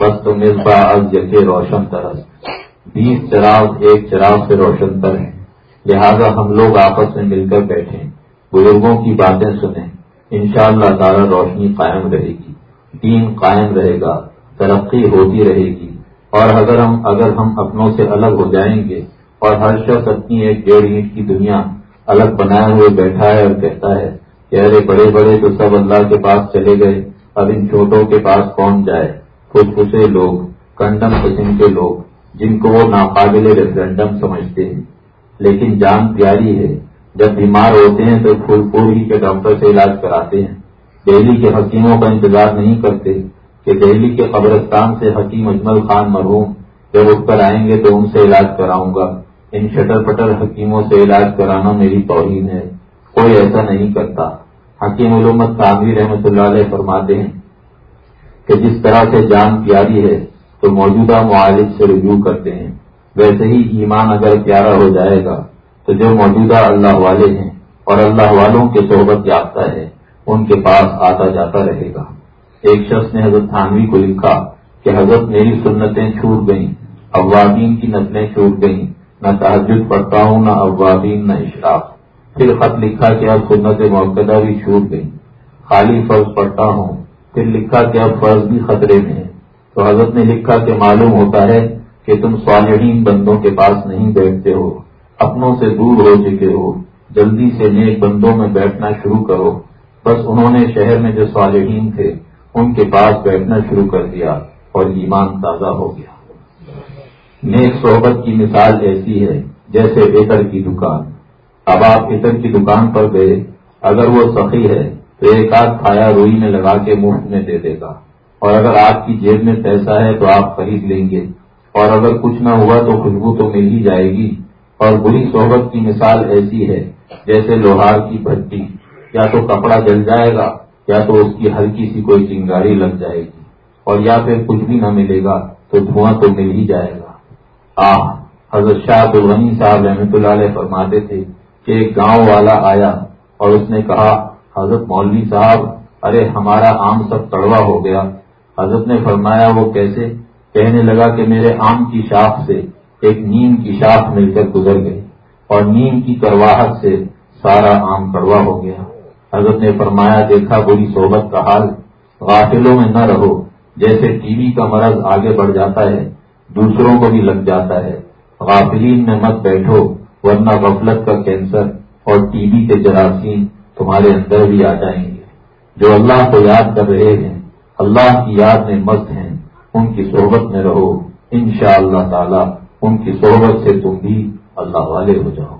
بس تو ملتا از جگہ روشن طرح بیس چراغ ایک چراغ سے روشن تر ہیں۔ لہذا ہم لوگ آپس میں مل کر بیٹھے بزرگوں کی باتیں سنیں۔ انشاءاللہ شاء اللہ روشنی قائم رہے گی۔ دین قائم رہے گا، ترقی ہوتی رہے گی۔ اور اگر ہم اگر ہم اپنوں سے الگ ہو جائیں گے اور ہر شخص اپنی ایک ڈیڑھ اینٹ کی دنیا الگ بنائے ہوئے بیٹھا ہے اور کہتا ہے، کہ ارے بڑے بڑے تو سب اللہ کے پاس چلے گئے، اب ان چھوٹوں کے پاس کون جائے؟ خوش خوشے لوگ، کنڈم قسم کے لوگ، جن کو وہ ناقابل ریفرینڈم سمجھتے ہیں۔ لیکن جان پیاری ہے، جب بیمار ہوتے ہیں تو پھول پھول ہی کے ڈاکٹر سے علاج کراتے ہیں۔ دہلی کے حکیموں کا انتظار نہیں کرتے کہ دہلی کے قبرستان سے حکیم اجمل خان مرحوم جب اٹھ کر آئیں گے تو ان سے علاج کراؤں گا۔ ان شٹر پٹر حکیموں سے علاج کرانا میری توہین ہے۔ کوئی ایسا نہیں کرتا۔ حکیم علومت تعمیر رحمۃ اللہ علیہ فرماتے ہیں کہ جس طرح سے جان پیاری ہے تو موجودہ معالج سے رجوع کرتے ہیں۔ ویسے ہی ایمان اگر پیارا ہو جائے گا تو جو موجودہ اللہ والے ہیں اور اللہ والوں کے صحبت یافتہ ہے۔ ان کے پاس آتا جاتا رہے گا۔ ایک شخص نے حضرت تھانوی کو لکھا کہ حضرت میری سنتیں چھوٹ گئیں، اوابین کی نسلیں چھوٹ گئیں۔ نہ تحجد پڑھتا ہوں، نہ اوابین، نہ اشراف۔ پھر خط لکھا کہ اب سنت موقع بھی چھوٹ گئی خالی فرض پڑھتا ہوں، پھر لکھا کہ اب فرض بھی خطرے میں ہے تو حضرت نے لکھا کہ معلوم ہوتا ہے کہ تم صالحین بندوں کے پاس نہیں بیٹھتے ہو۔ اپنوں سے دور ہو چکے ہو۔ جلدی سے نیک بندوں میں بیٹھنا شروع کرو۔ بس انہوں نے شہر میں جو صالحین تھے، ان کے پاس بیٹھنا شروع کر دیا اور ایمان تازہ ہو گیا۔ نیک صحبت کی مثال ایسی ہے جیسے عطر کی دکان۔ اب آپ عطر کی دکان پر گئے، اگر وہ سخی ہے تو ایک آدھ کھایا روئی میں لگا کے مفت میں دے دے گا۔ اور اگر آپ کی جیب میں پیسہ ہے تو آپ خرید لیں گے۔ اور اگر کچھ نہ ہوا تو خوشبو تو مل ہی جائے گی۔ اور بری صحبت کی مثال ایسی ہے جیسے لوہار کی بھٹی۔ یا تو کپڑا جل جائے گا، یا تو اس کی ہلکی سی کوئی چنگاری لگ جائے گی۔ اور یا پھر کچھ بھی نہ ملے گا تو دھواں تو مل ہی جائے گا۔ آ، حضرت شاہ الغنی صاحب رحمۃ اللہ علیہ فرماتے تھے کہ ایک گاؤں والا آیا اور اس نے کہا، حضرت مولوی صاحب، ارے ہمارا آم سب کڑوا ہو گیا۔ حضرت نے فرمایا، وہ کیسے؟ کہنے لگا کہ میرے آم کی شاخ سے ایک نیم کی شاخ مل کر گزر گئی اور نیم کی کرواہٹ سے سارا آم کڑوا ہو گیا۔ حضرت نے فرمایا، دیکھا بری صحبت کا حال، غافلوں میں نہ رہو، جیسے ٹی وی کا مرض آگے بڑھ جاتا ہے، دوسروں کو بھی لگ جاتا ہے۔ غافلین میں مت بیٹھو، ورنہ غفلت کا کینسر اور ٹی وی کے جراثیم تمہارے اندر بھی آ جائیں گے۔ جو اللہ کو یاد کر رہے ہیں، اللہ کی یاد میں مست ہیں، ان کی صحبت میں رہو۔ ان شاء اللہ تعالی، ان کی صحبت سے تم بھی اللہ والے ہو جاؤ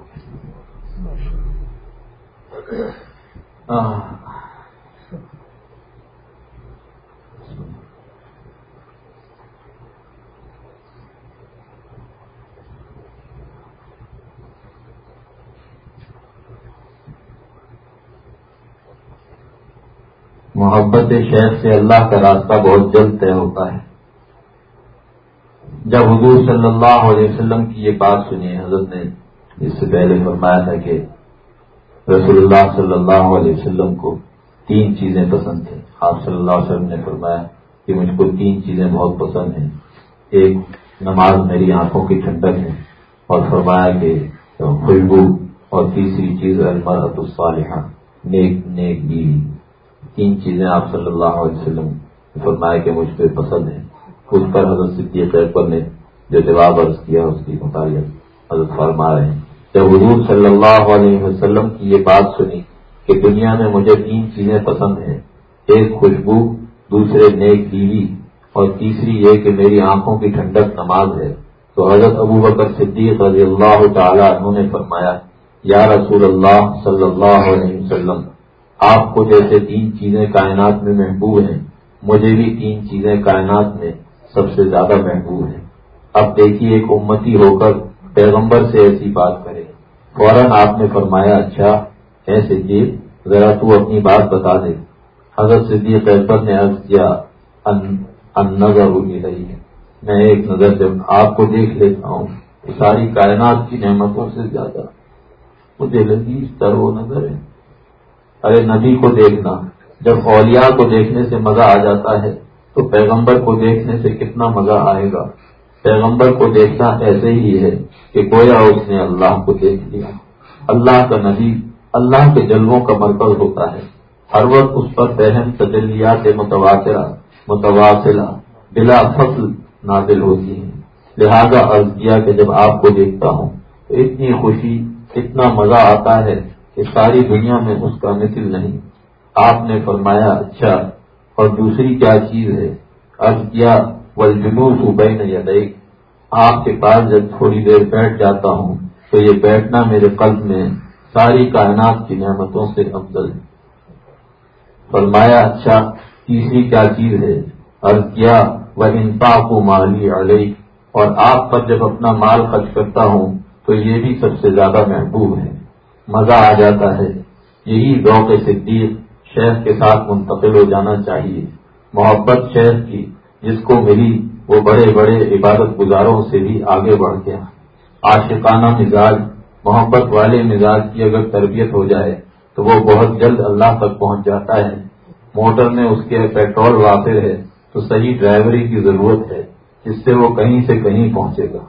محبت شیخ سے اللہ کا راستہ بہت جلد طے ہوتا ہے۔ جب حضور صلی اللہ علیہ وسلم کی یہ بات سنی، حضرت نے اس سے پہلے فرمایا تھا کہ رسول اللہ صلی اللہ علیہ وسلم کو تین چیزیں پسند تھیں۔ آپ صلی اللہ علیہ وسلم نے فرمایا کہ مجھ کو تین چیزیں بہت پسند ہیں۔ ایک، نماز میری آنکھوں کی ٹھنڈک ہے۔ اور فرمایا کہ خوشبو۔ اور تیسری چیز المرت الصالحہ۔ نیک نیک بیوی۔ تین چیزیں آپ صلی اللہ علیہ وسلم فرمایا کہ مجھ پہ پسند ہیں۔ اس پر حضرت صدیق اکبر نے جو جواب عرض کیا، اس کی مطابق حضرت فرما رہے ہیں۔ جب حضور صلی اللہ علیہ وسلم کی یہ بات سنی کہ دنیا میں مجھے تین چیزیں پسند ہیں، ایک خوشبو، دوسرے نیک بیوی، اور تیسری یہ کہ میری آنکھوں کی ٹھنڈک نماز ہے۔ تو حضرت ابو بکر صدیق رضی اللہ تعالیٰ عنہ نے فرمایا، یا رسول اللہ صلی اللہ علیہ وسلم، آپ کو جیسے تین چیزیں کائنات میں محبوب ہیں، مجھے بھی تین چیزیں کائنات میں سب سے زیادہ محبوب ہیں۔ اب دیکھیے ایک امتی ہو کر پیغمبر سے ایسی بات کرے فوراً آپ نے فرمایا اچھا ایسے جی ذرا تو اپنی بات بتا دے۔ حضرت صدیق احمد نے عرض کیا، ان نظر ہوگی رہی ہے میں ایک نظر جب آپ کو دیکھ لیتا ہوں۔ تو ساری کائنات کی نعمتوں سے زیادہ۔ مجھے لذیذ تر وہ نظر ہے۔ ارے، نبی کو دیکھنا۔ جب اولیاء کو دیکھنے سے مزہ آ جاتا ہے، تو پیغمبر کو دیکھنے سے کتنا مزہ آئے گا۔ پیغمبر کو دیکھنا ایسے ہی ہے کہ گویا اس نے اللہ کو دیکھ لیا۔ اللہ کا نبی، اللہ کے جلووں کا مرکز ہوتا ہے۔ ہر وقت اس پر بہن تجلیات متواترہ، متواصلہ، بلا فصل نازل ہوتی ہیں۔ لہذا عرض کیا کہ جب آپ کو دیکھتا ہوں تو اتنی خوشی، اتنا مزہ آتا ہے کہ ساری دنیا میں اس کا مثل نہیں۔ آپ نے فرمایا اچھا اور دوسری کیا چیز ہے؟ اب کیا وہ جلوس ابین آپ کے پاس جب تھوڑی دیر بیٹھ جاتا ہوں، تو یہ بیٹھنا میرے قلب میں ساری کائنات کی نعمتوں سے افضل ہے۔ فرمایا اچھا تیسری کیا چیز ہے؟ عرض کیا وہ انصاف و مالی علیہ اور آپ پر جب اپنا مال خرچ کرتا ہوں، تو یہ بھی سب سے زیادہ محبوب ہے۔ مزہ آ جاتا ہے۔ یہی ذوق صدیق شیخ کے ساتھ منتقل ہو جانا چاہیے۔ محبت شیخ کی جس کو ملی وہ بڑے بڑے عبادت گزاروں سے بھی آگے بڑھ گیا۔ عاشقانہ مزاج، محبت والے مزاج کی اگر تربیت ہو جائے، تو وہ بہت جلد اللہ تک پہنچ جاتا ہے۔ موٹر میں اس کے پیٹرول واقع ہے، تو صحیح ڈرائیوری کی ضرورت ہے، جس سے وہ کہیں سے کہیں پہنچے گا۔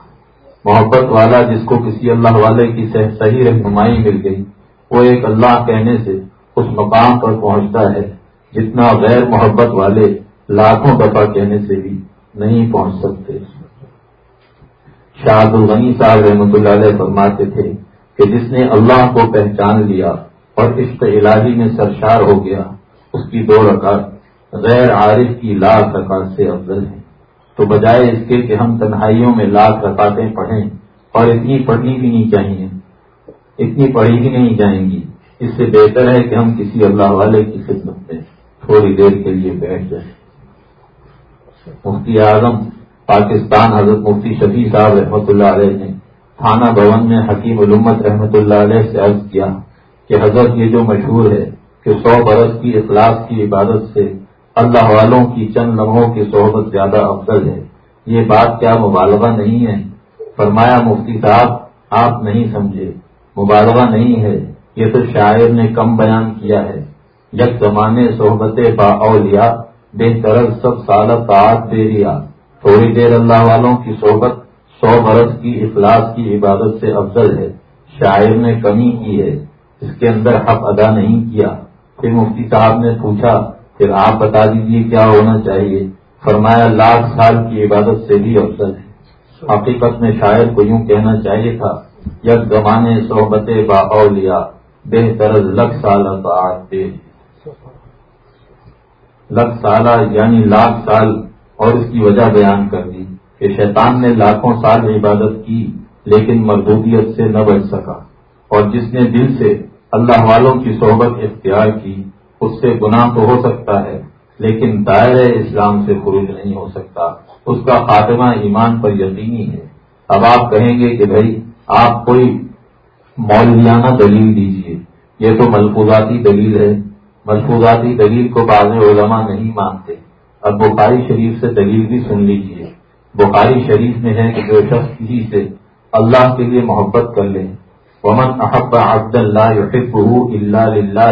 محبت والا جس کو کسی اللہ والے کی صحیح رہنمائی مل گئی، وہ ایک اللہ کہنے سے اس مقام پر پہنچتا ہے، جتنا غیر محبت والے لاکھوں دفعہ کہنے سے بھی نہیں پہنچ سکتے۔ شاہد الغنی صاحب رحمۃ اللہ علیہ فرماتے تھے کہ جس نے اللہ کو پہچان لیا اور عشق الہی میں سرشار ہو گیا، اس کی دو رکعت غیر عارف کی لاکھ رکعت سے افضل ہے تو بجائے اس کے کہ ہم تنہائیوں میں لاکھ رکاتیں پڑھیں اور اتنی پڑھنی بھی نہیں چاہیے۔ اتنی پڑھی بھی نہیں جائیں گی۔ اس سے بہتر ہے کہ ہم کسی اللہ والے کی خدمت میں تھوڑی دیر کے لیے بیٹھ جائیں۔ مفتی اعظم پاکستان حضرت مفتی شفیع صاحب رحمۃ اللہ علیہ نے تھانہ بھون میں حکیم علومت رحمۃ اللہ علیہ سے عرض کیا کہ حضرت یہ جو مشہور ہے کہ سو برس کی اخلاص کی عبادت سے اللہ والوں کی چند لمحوں کی صحبت زیادہ افضل ہے۔ یہ بات کیا مبالغہ نہیں ہے؟ فرمایا، مفتی صاحب، آپ نہیں سمجھے۔ مبالغہ نہیں ہے۔ یہ تو شاعر نے کم بیان کیا ہے۔ یک زمانے صحبت با اولیا بہتر سب سال تعت دے دیا تھوڑی دیر اللہ والوں کی صحبت، سو برس کی اخلاص کی عبادت سے افضل ہے۔ شاعر نے کمی کی ہے۔ اس کے اندر حق ادا نہیں کیا۔ پھر مفتی صاحب نے پوچھا، پھر آپ بتا دیجیے کیا ہونا چاہیے؟ فرمایا، لاکھ سال کی عبادت سے بھی افضل ہے۔ حقیقت میں شاعر کو یوں کہنا چاہیے تھا یک زمانے صحبت با اولیا بہتر لکھ سال دے لکھ سالہ یعنی لاکھ سال اور اس کی وجہ بیان کر دی کہ شیطان نے لاکھوں سال عبادت کی لیکن مردودیت سے نہ بچ سکا اور جس نے دل سے اللہ والوں کی صحبت اختیار کی، اس سے گناہ تو ہو سکتا ہے، لیکن دائرۂ اسلام سے خروج نہیں ہو سکتا۔ اس کا خاتمہ ایمان پر یقینی ہے۔ اب آپ کہیں گے کہ بھائی، آپ کوئی مولویانہ دلیل دیجیے یہ تو ملفوظاتی دلیل ہے۔ ملفوظاتی دلیل کو بعض علماء نہیں مانتے۔ اب بخاری شریف سے دلیل بھی سن لیجیے بخاری شریف میں ہے کہ جو شخص کسی سے اللہ کے لیے محبت کر لیں ومن احب عبد اللہ اللہ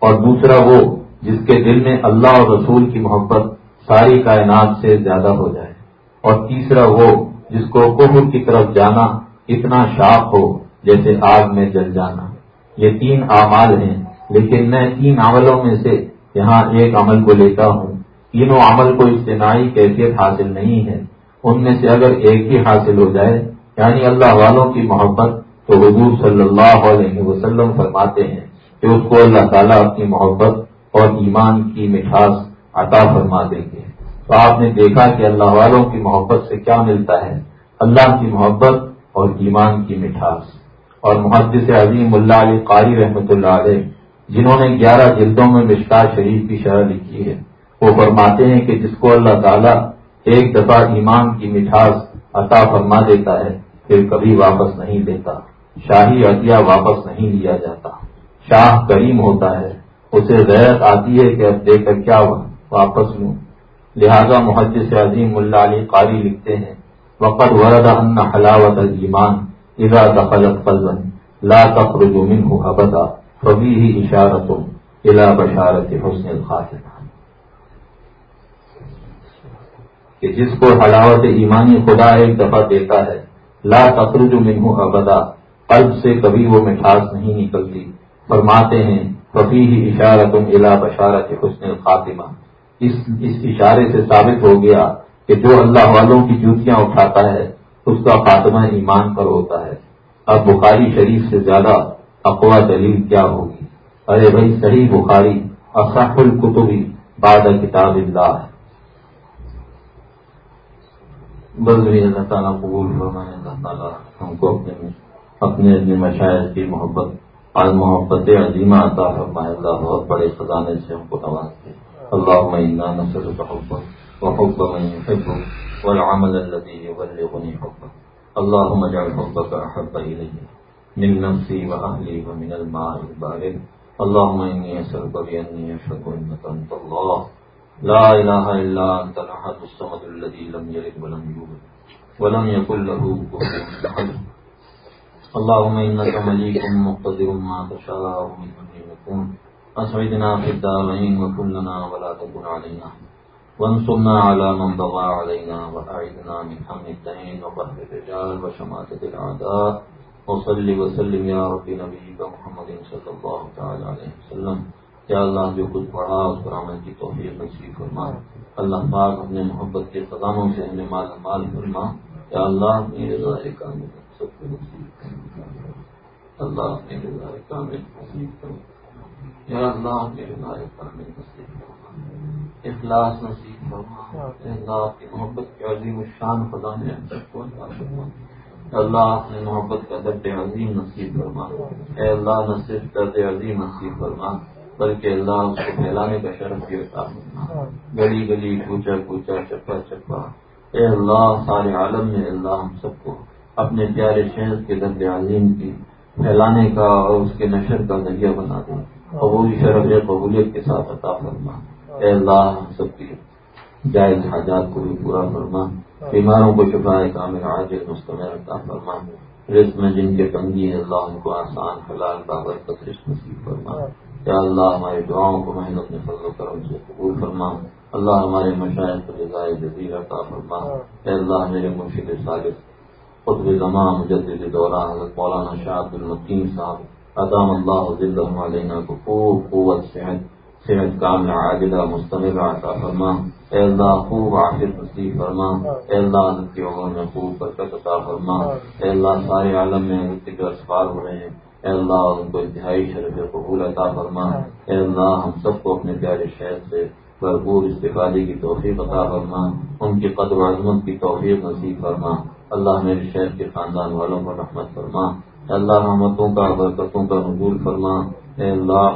اور دوسرا وہ جس کے دل میں اللہ اور رسول کی محبت ساری کائنات سے زیادہ ہو جائے۔ اور تیسرا وہ جس کو کفر کی طرف جانا اتنا شاق ہو جیسے آگ میں جل جانا۔ یہ تین اعمال ہیں۔ لیکن میں تین عملوں میں سے یہاں ایک عمل کو لیتا ہوں۔ تینوں عمل کو اجتماعی کیفیت حاصل نہیں ہے۔ ان میں سے اگر ایک بھی حاصل ہو جائے یعنی اللہ والوں کی محبت، تو حضور صلی اللہ علیہ وسلم فرماتے ہیں کہ اس کو اللہ تعالیٰ اپنی محبت اور ایمان کی مٹھاس عطا فرما دیں گے۔ تو آپ نے دیکھا کہ اللہ والوں کی محبت سے کیا ملتا ہے؟ اللہ کی محبت اور ایمان کی مٹھاس۔ اور محدث عظیم اللہ علی قاری رحمۃ اللہ علیہ جنہوں نے گیارہ جلدوں میں مشکا شریف کی شرح لکھی ہے۔ وہ فرماتے ہیں کہ جس کو اللہ تعالیٰ ایک دفعہ ایمان کی مٹھاس عطا فرما دیتا ہے، پھر کبھی واپس نہیں دیتا شاہی عطیہ واپس نہیں لیا جاتا۔ شاہ کریم ہوتا ہے۔ اسے غیرت آتی ہے کہ اب دے کر کیا واپس لوں لہذا محدث عظیم اللہ علی قاری لکھتے ہیں وقت ورد ان حلاوت المان اذا دخلت قلبا لا تخرج منه ابدا۔ کبھی ہی اشارت الا بشارت حسن الخاطہ کہ جس کو حلاوت ایمانی خدا ایک دفعہ دیتا ہے، لا تخرج منہ ابدا، قلب سے کبھی وہ مٹھاس نہیں نکلتی۔ فرماتے ہیں کبھی ہی اشارت الا بشارت حسن الخاتمہ۔ اس اس اشارے سے ثابت ہو گیا کہ جو اللہ والوں کی جوتیاں اٹھاتا ہے، اس کا خاتمہ ایمان پر ہوتا ہے۔ اب بخاری شریف سے زیادہ اقوا دلیل کیا ہوگی؟ ارے بھائی، صحیح بخاری اصح القتبی بعد کتاب اللہ ہے۔ بس بھی اللہ تعالیٰ قبول فرمائے، اللہ تعالیٰ ہم کو اپنے اپنے اپنے مشاعر کی محبت آج محبت عظیمہ عطا فرمائے۔ اللہ بہت بڑے خزانے سے ہم کو نواز دے۔ اللہ معنہ نسل محبت وحب من يحبك والعمل الذي يبلغني حبك اللهم اجعل حبك احب الي من نفسي واهلي ومن الماء البارد. اللهم اني اسالك باني اشهد انك انت الله. لا اله الا انت الاحد الصمد الذي لم يلد ولم يولد ولم يكن له كفوا احد اللهم انك مليك مقتدر ما تشاء من من يكون. اسعدنا في الدارين وكلنا ولا تكن علينا. وانصرنا على من بغى علينا واعذنا من حم الدين وقهر الرجال وشماتة الاعداء وصلی وسلم یا ربی نبی کا محمد صلی اللہ تعالی علیہ وسلم۔ یا اللہ جو کچھ پڑھا، اس پر عمل کی توفیق نصیب فرما اللہ پاک اپنے محبت کے خزانوں سے ہمیں مال مال فرما۔ یا اللہ اپنی رضا کامل سب کو نصیب اللہ اپنی رضا کامل نصیب کرو یا اللہ اپنی رضا کامل نصیب کرو اخلاص نصیب فرما۔ اللہ کی محبت کے عظیم الشان خزانے سب کو اللہ فرما۔ اپنے محبت کا درد عظیم نصیب فرما۔ اے اللہ، نہ صرف درد عظیم نصیب فرما، بلکہ اللہ اس کو پھیلانے کا شرف بھی عطا فرما۔ گلی گلی کوچا کوچا چپا چپا اے اللہ، سارے عالم میں اللہ ہم سب کو اپنے پیارے شہر کے درد عظیم کی پھیلانے کا اور اس کے نشر کا ذریعہ بنا دیں قبول شرف قبولیت کے ساتھ عطا فرما۔ اے اللہ، ہم سب کی جائز حاجات کو بھی پورا فرما۔ بیماروں کو شفا کامل عاجل، مستمر عطا فرما۔ رزق میں جن کے تنگی ہے، اللہ ان کو آسان، حلال بابر رزق نصیب فرما۔ یا اللہ ہماری دعاؤں کو محنت میں فضل و کرم سے قبول فرما۔ اللہ ہمارے مشاعر کو جزائے جزیر عطا فرما۔ اے اللہ، میرے مرشد صالح خطب زمان، مجدد دورہ حضرت مولانا شاہد المقیم صاحب ادام اللہ ذلہ علینا کو خوب قوت، صحت صحت کام عاجلہ، مستمر عطا فرما۔ اے اللہ خوب عاشق نصیب فرما۔ اے اللہ حضرت کی عمر میں خوب برکت عطا فرما۔ اے اللہ، سارے عالم میں حضرت جو اسفار ہو رہے ہیں۔ اے اللہ، ان کو انتہائی شرف قبول عطا فرما۔ اے اللہ، ہم سب کو اپنے پیارے شہر سے بھرپور استفادے کی توفیق عطا فرما۔ ان کی قدر و عظمت کی توفیق نصیب فرما۔ اللہ میرے شہر کے خاندان والوں کو رحمت فرما۔ اے اللہ، رحمتوں کا برکتوں کا نزول فرما۔ اے اللہ،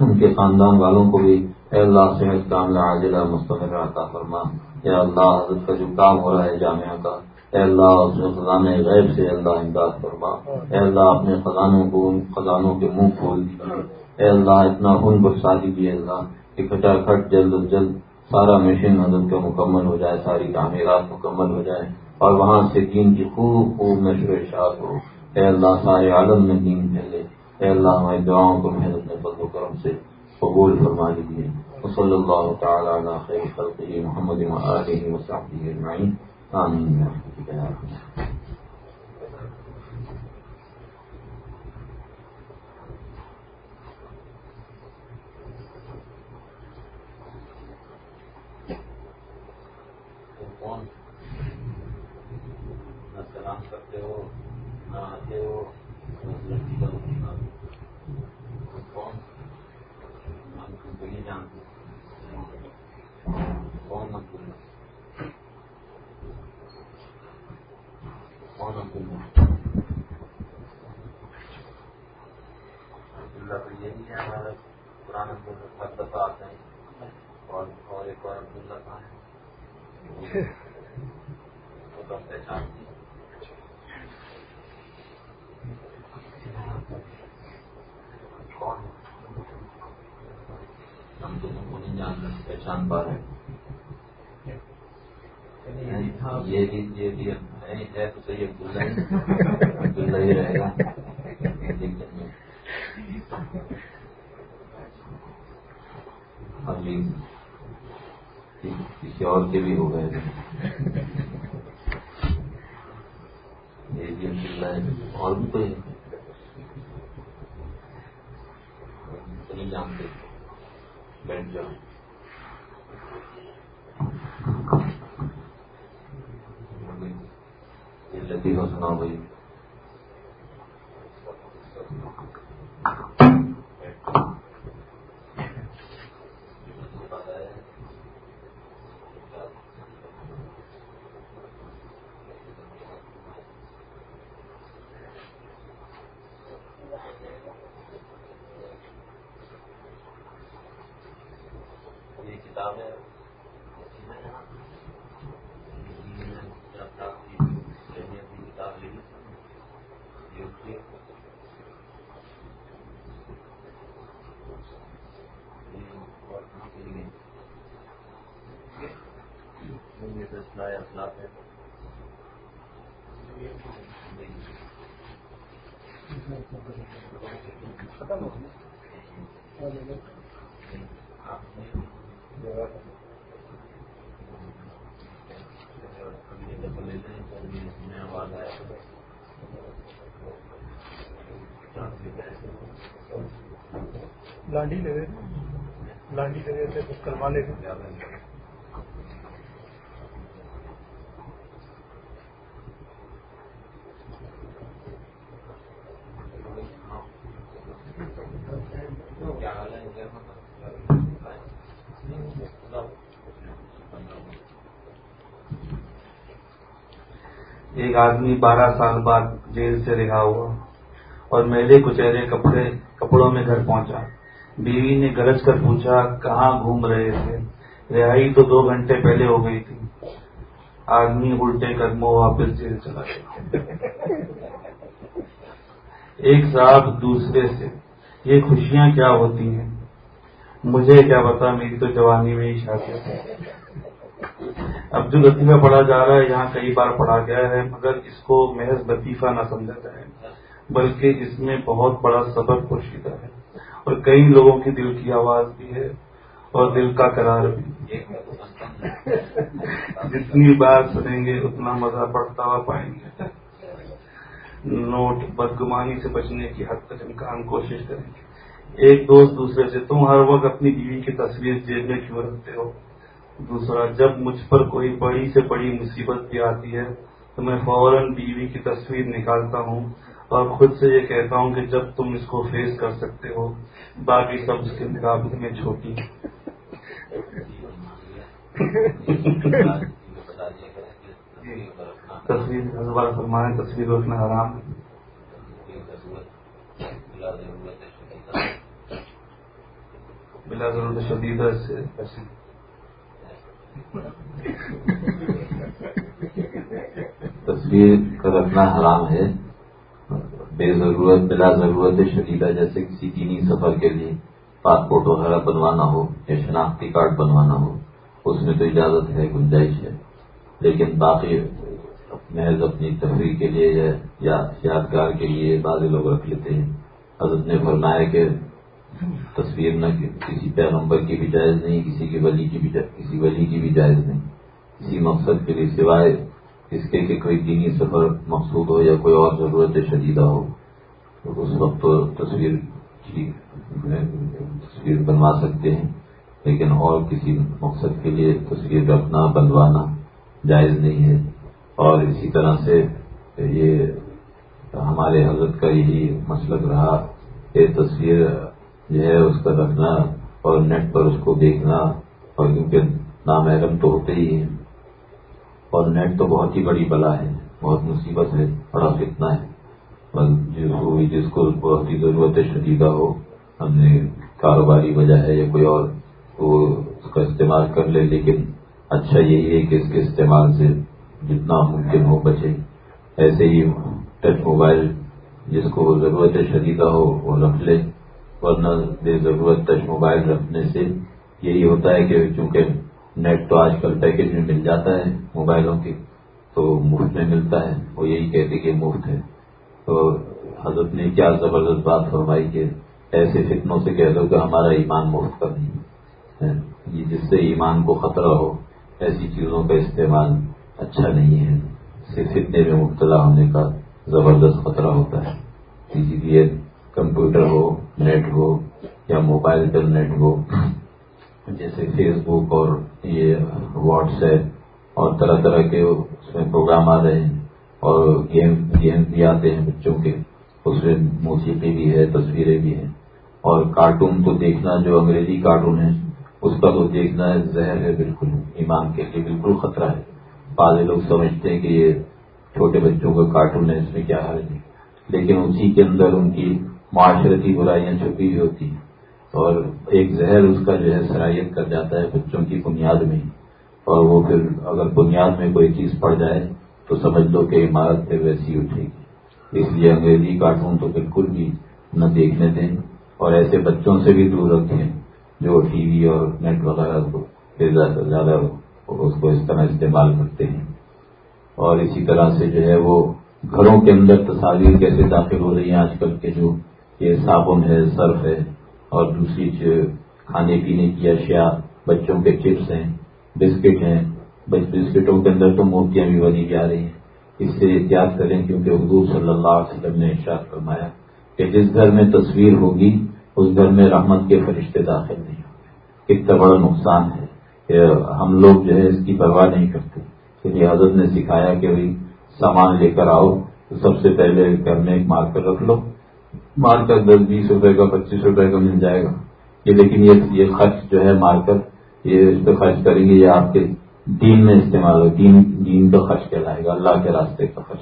ان کے خاندان والوں کو بھی اے اللہ صحت کام عاجلہ مستقر عطا فرما۔ اے اللہ، حضرت کا جو کام ہو رہا ہے جامعہ کا، اے اللہ اس میں خزانے غیب سے اللہ امداد فرما۔ اے اللہ، اپنے خزانوں کو ان خزانوں کے منہ کھول۔ دیجیے اے اللہ، اتنا خون برسا دیجیے اللہ، کہ کھٹا کھٹ، جلد از جلد سارا مشین حضرت کا مکمل ہو جائے، ساری تعمیرات مکمل ہو جائے، اور وہاں سے دین کی خوب خوب نشر اشاعت ہو۔ اے اللہ، سارے عالم میں دین پھیلے۔ اے اللہ، ہماری دعاؤں کو محنت میں فضل و کرم سے قبول فرما دیجیے۔ وصلى الله تعالى على خير خلقه محمد وآله وصحبه أجمعين. آمين يا رب العالمين. جانتے لانڈی لے رہے لانڈی لے لیتے کچھ کروا لے۔ کے ایک آدمی بارہ سال بعد جیل سے رہا ہوا اور میلے کچہرے کپڑے، کپڑوں میں گھر پہنچا۔ بیوی نے گرج کر پوچھا، کہاں گھوم رہے تھے؟ رہائی تو دو گھنٹے پہلے ہو گئی تھی۔ آدمی الٹے قدموں واپس جیل چلا گیا۔ ایک صاحب دوسرے سے، یہ خوشیاں کیا ہوتی ہیں؟ مجھے کیا پتا، میری تو جوانی میں ہی شادی اب جو لطیفہ پڑھا جا رہا ہے، یہاں کئی بار پڑھا گیا ہے، مگر اس کو محض لطیفہ نہ سمجھا جائے، بلکہ اس میں بہت بڑا سبق پوشیدہ ہے۔ اور کئی لوگوں کی دل کی آواز بھی ہے اور دل کا قرار بھی جتنی بار سنیں گے، اتنا مزہ پڑتا ہوا پائیں گے۔ نوٹ بدگمانی سے بچنے کی حد تک امکان کوشش کریں گے۔ ایک دوست دوسرے سے، تم ہر وقت اپنی بیوی کی تصویر جیب میں کیوں رکھتے ہو؟ دوسرا، جب مجھ پر کوئی بڑی سے بڑی مصیبت بھی آتی ہے، تو میں فوراً بیوی کی تصویر نکالتا ہوں۔ اور خود سے یہ کہتا ہوں کہ جب تم اس کو فیس کر سکتے ہو، باقی سب اس کے مقابلے میں چھوٹی تصویر فرمائیں تصویر رکھنا حرام بلا ضرورت شدید تصویر کا رکھنا حرام ہے۔ بے ضرورت، بلا ضرورت شدیدہ جیسے کسی دینی سفر کے لیے پاسپورٹ وغیرہ بنوانا ہو، یا شناختی کارڈ بنوانا ہو، اس میں تو اجازت ہے، گنجائش ہے۔ لیکن باقی محض اپنی تفریح کے لیے یا یادگار کے لیے بعض لوگ رکھ لیتے ہیں۔ حضرت نے فرمایا کہ تصویر نہ کسی پیغمبر کی بھی جائز نہیں، کسی کی ولی کی بھی کسی ولی کی بھی جائز نہیں۔ کسی مقصد کے لیے سوائے اس کے کہ کوئی دینی سفر مقصود ہو یا کوئی اور ضرورت شدیدہ ہو، تو اس وقت تصویر کی، تصویر بنوا سکتے ہیں، لیکن اور کسی مقصد کے لیے تصویر رکھنا، بنوانا جائز نہیں ہے۔ اور اسی طرح سے یہ ہمارے حضرت کا یہی مسلک رہا کہ تصویر جو ہے اس کا رکھنا اور نیٹ پر اس کو دیکھنا، اور کیونکہ نامحرم تو ہوتے ہی ہیں۔ اور نیٹ تو بہت ہی بڑی بلا ہے، بہت مصیبت ہے بڑا فتنا ہے۔ جس کو جس کو بہت ہی ضرورت شدیدہ ہو، ہم نے کاروباری وجہ ہے یا کوئی اور وہ اس کا استعمال کر لے، لیکن اچھا یہی ہے کہ اس کے استعمال سے جتنا ممکن ہو بچے۔ ایسے ہی ٹچ موبائل، جس کو ضرورت شدیدہ ہو، وہ رکھ لے۔ ورنہ بے ضرورت ٹچ موبائل رکھنے سے یہی ہوتا ہے کہ چونکہ نیٹ تو آج کل پیکج میں مل جاتا ہے موبائلوں کی تو مفت میں ملتا ہے، وہ یہی کہتے کہ مفت ہے۔ تو حضرت نے کیا زبردست بات فرمائی کہ ایسے فتنوں سے کہہ دو کہ ہمارا ایمان مفت کا نہیں ہے۔ جس سے ایمان کو خطرہ ہو، ایسی چیزوں کا استعمال اچھا نہیں ہے۔ صرف فتنے میں مبتلا ہونے کا زبردست خطرہ ہوتا ہے۔ اسی لیے کمپیوٹر ہو، نیٹ ہو یا موبائل پر نیٹ ہو، جیسے فیس بک اور یہ واٹس ایپ اور طرح طرح کے اس میں پروگرام آ رہے ہیں اور گیم گیم بھی آتے ہیں بچوں کے۔ اس میں موسیقی بھی ہے، تصویریں بھی ہیں۔ اور کارٹون تو دیکھنا، جو انگریزی کارٹون ہے، اس کا تو دیکھنا زہر ہے بالکل۔ ایمان کے لیے بالکل خطرہ ہے۔ بعض لوگ سمجھتے ہیں کہ یہ چھوٹے بچوں کا کارٹون ہے، اس میں کیا حال ہے؟ لیکن اسی کے اندر ان کی معاشرتی برائیاں چھپی ہوئی ہوتی ہیں۔ اور ایک زہر اس کا جو ہے سرائیت کر جاتا ہے بچوں کی بنیاد میں اور وہ پھر اگر بنیاد میں کوئی چیز پڑ جائے تو سمجھ لو کہ عمارت پہ ویسی اٹھے گی۔ اس لیے انگریزی کارٹون تو بالکل بھی نہ دیکھنے دیں اور ایسے بچوں سے بھی دور رکھیں جو ٹی وی اور نیٹ وغیرہ کو زیادہ اس کو اس طرح استعمال کرتے ہیں۔ اور اسی طرح سے جو ہے وہ گھروں کے اندر تصاویر کیسے داخل ہو رہی ہیں آج کل کے جو یہ صابن ہے سرف ہے اور دوسری کھانے پینے کی اشیاء، بچوں کے چپس ہیں، بسکٹ ہیں۔ بسکٹوں کے اندر تو مورتیاں بھی بنی جا رہی ہیں۔ اس سے احتیاط کریں کیونکہ حضور صلی اللہ علیہ وسلم نے ارشاد فرمایا کہ جس گھر میں تصویر ہوگی، اس گھر میں رحمت کے فرشتے داخل نہیں ہوں گے۔ اتنا بڑا نقصان ہے کہ ہم لوگ جو ہے اس کی پرواہ نہیں کرتے۔ کیونکہ جی حضرت نے سکھایا کہ بھائی، سامان لے کر آؤ، تو سب سے پہلے گھر میں ایک مارکر رکھ لو۔ مارکر دس بیس روپے کا پچیس روپے کا مل جائے گا۔ یہ لیکن یہ خرچ جو ہے مارکر یہ اس پہ خرچ کریں گے یہ آپ کے دین میں استعمال ہو دین دین کا خرچ کہلائے گا، اللہ کے راستے کا خرچ۔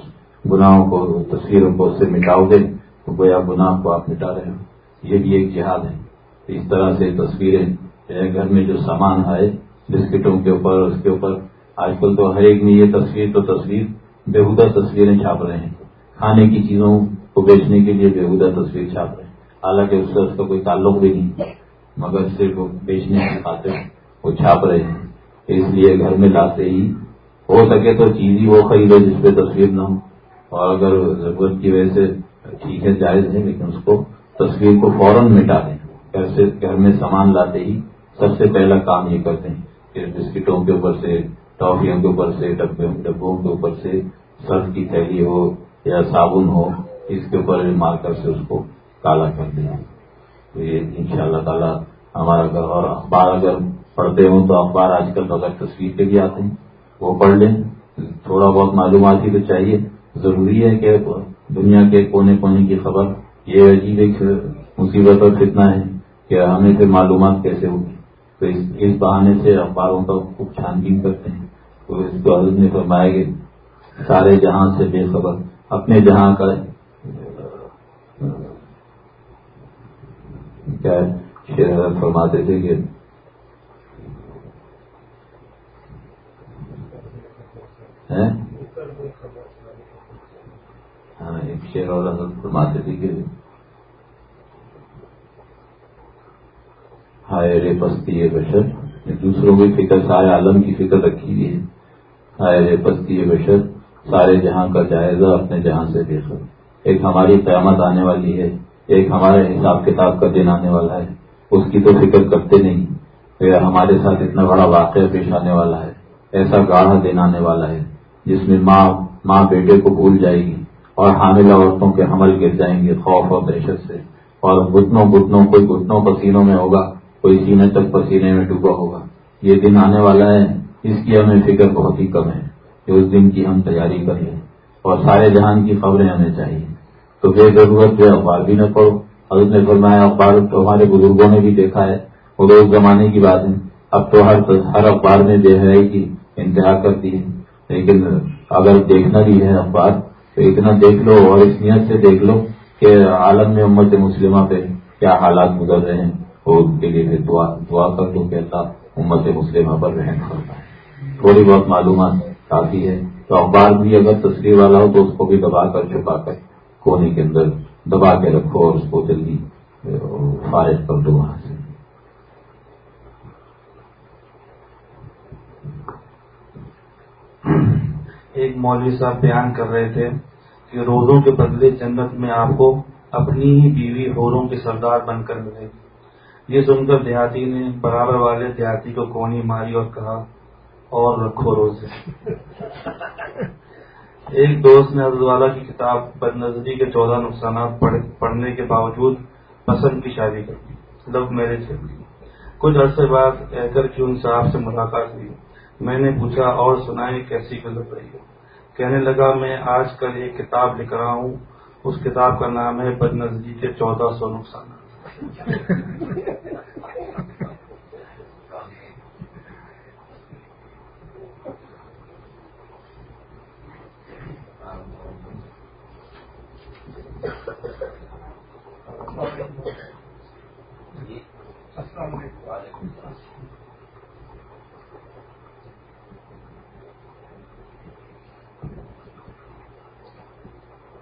گناہوں کو، تصویروں کو اس سے مٹاؤ دے تو گویا گناہ کو آپ مٹا رہے ہو یہ بھی ایک جہاد ہے۔ اس طرح سے تصویریں گھر میں جو سامان آئے، بسکٹوں کے اوپر، اس کے اوپر، آج کل تو ہر ایک میں یہ تصویر تو تصویر بےحدہ تصویریں چھاپ رہے ہیں۔ کھانے کی چیزوں کو بیچنے کے لیے بےحدہ تصویر چھاپ رہے ہیں۔ حالانکہ اس سے اس کا کوئی تعلق بھی نہیں مگر صرف بیچنے کی خاطر وہ چھاپ رہے ہیں۔ اس لیے گھر میں لاتے ہی ہو سکے تو چیز ہی وہ خریدو جس پہ تصویر نہ ہو۔ اور اگر ضرورت کی وجہ سے ٹھیک ہے جائز ہے، لیکن اس کو تصویر کو فوراً مٹا دیں۔ گھر سے گھر میں سامان لاتے ہی سب سے پہلا کام یہ کرتے ہیں۔ کہ بسکٹوں کے اوپر سے، ٹافیوں کے اوپر سے، ڈبوں کے اوپر سے سرف کی تھیلی ہو یا صابن ہو اس کے اوپر مارکر سے اس کو کالا کر دیں تو یہ ان شاء اللہ تعالیٰ ہمارا گھر اور اخبار اگر پڑھتے ہوں تو اخبار آج کل بغیر تصویر کے بھی آتے ہیں، وہ پڑھ لیں۔ تھوڑا بہت معلومات ہی تو چاہیے۔ ضروری ہے کہ دنیا کے کونے کونے کی خبر یہ عجیب ایک مصیبت اور فتنہ ہے کہ ہمیں پھر معلومات کیسے ہوگی۔ تو اس بہانے سے اخباروں کا خوب چھان بین کرتے ہیں۔ تو اس کو حضرت نے فرمایا کہ سارے جہاں سے بے خبر اپنے جہاں کا کیا شیر فرماتے تھے کہ ہاں ایک شیر اور حضرت فرماتے تھے کہ ہائے رے پستی ہے بشر دوسروں کی فکر، سارے عالم کی فکر رکھی ہوئی ہے۔ ہائے رے پستی ہے بشر، سارے جہاں کا جائزہ اپنے جہاں سے دیکھو ایک ہماری قیامت آنے والی ہے، ایک ہمارے حساب کتاب کا دن آنے والا ہے۔ اس کی تو فکر کرتے نہیں۔ پھر ہمارے ساتھ اتنا بڑا واقعہ پیش آنے والا ہے۔ ایسا گاڑھا دن آنے والا ہے، جس میں ماں ماں بیٹے کو بھول جائے گی اور حاملہ عورتوں کے حمل گر جائیں گے خوف اور دہشت سے۔ اور گھٹنوں گھٹنوں کوئی گھٹنوں پسینوں میں ہوگا، کوئی سینے تک پسینے میں ڈوبا ہوگا۔ یہ دن آنے والا ہے، اس کی ہمیں فکر بہت ہی کم ہے کہ اس دن کی ہم تیاری کر لیں۔ اور سارے جہان کی خبریں ہمیں چاہیے۔ تو بے ضرورت جو اخبار بھی نہ پڑھو۔ حضرت نے فرمایا، اخبار تو ہمارے بزرگوں نے بھی دیکھا ہے وہ روز زمانے کی بات ہے اب تو ہر ہر اخبار میں بے حیائی کی انتہا کرتی ہے۔ لیکن اگر دیکھنا بھی ہے اخبار، تو اتنا دیکھ لو اور اس نیت سے دیکھ لو کہ عالم میں امت مسلمہ پہ کیا حالات گزر رہے ہیں۔ اور ان کے لیے دعا دعا کر دوں کہ اللہ امت مسلمہ پر رحم کرتا ہے تھوڑی بہت معلومات کافی ہے۔ تو اخبار بھی اگر تصویر والا ہو تو اس کو بھی دبا کر چھپا کر۔ کونے کے اندر دبا کے رکھو اور اس کو جلدی فارغ کر دو وہاں سے۔ ایک مولوی صاحب بیان کر رہے تھے کہ روزوں کے بدلے جنت میں آپ کو اپنی ہی بیوی ہوروں کے سردار بن کر ملے گی۔ یہ سن کر دیہاتی نے برابر والے دیہاتی کو کونی ماری اور کہا اور رکھو روزے۔ ایک دوست نے حضرت والا کی کتاب بد نظری کے چودہ نقصانات پڑھنے کے باوجود پسند کی شادی کر دی۔ لو میرج کر دی کچھ عرصے بعد ایکر کی ان صاحب سے ملاقات ہوئی۔ میں نے پوچھا، اور سنائے کیسی گزر رہی ہے؟ کہنے لگا، میں آج کل ایک کتاب لکھ رہا ہوں۔ اس کتاب کا نام ہے بد نظری کے چودہ سو نقصانات۔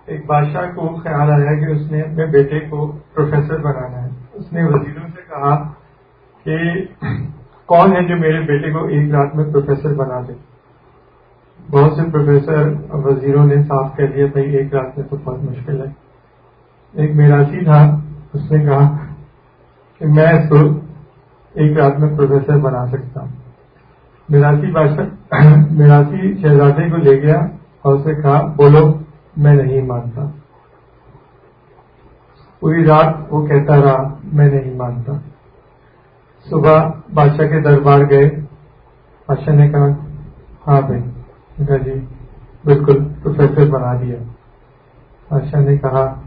ایک بادشاہ کو خیال آیا کہ اس نے اپنے بیٹے کو پروفیسر بنانا ہے۔ اس نے وزیروں سے کہا کہ کون ہے جو میرے بیٹے کو ایک رات میں پروفیسر بنا دے؟ بہت سے پروفیسر وزیروں نے صاف کہہ دیا، بھائی ایک رات میں تو بہت مشکل ہے۔ ایک میراسی تھا۔ اس نے کہا کہ میں اس ایک رات میں پروفیسر بنا سکتا ہوں۔ میراسی بادشاہ میراسی شہزادے کو لے گیا اور اسے کہا، بولو، میں نہیں مانتا۔ پوری رات وہ کہتا رہا، میں نہیں مانتا۔ صبح بادشاہ کے دربار گئے۔ بادشاہ نے کہا ہاں بھائی کہا جی بالکل پروفیسر بنا دیا۔ بادشاہ نے کہا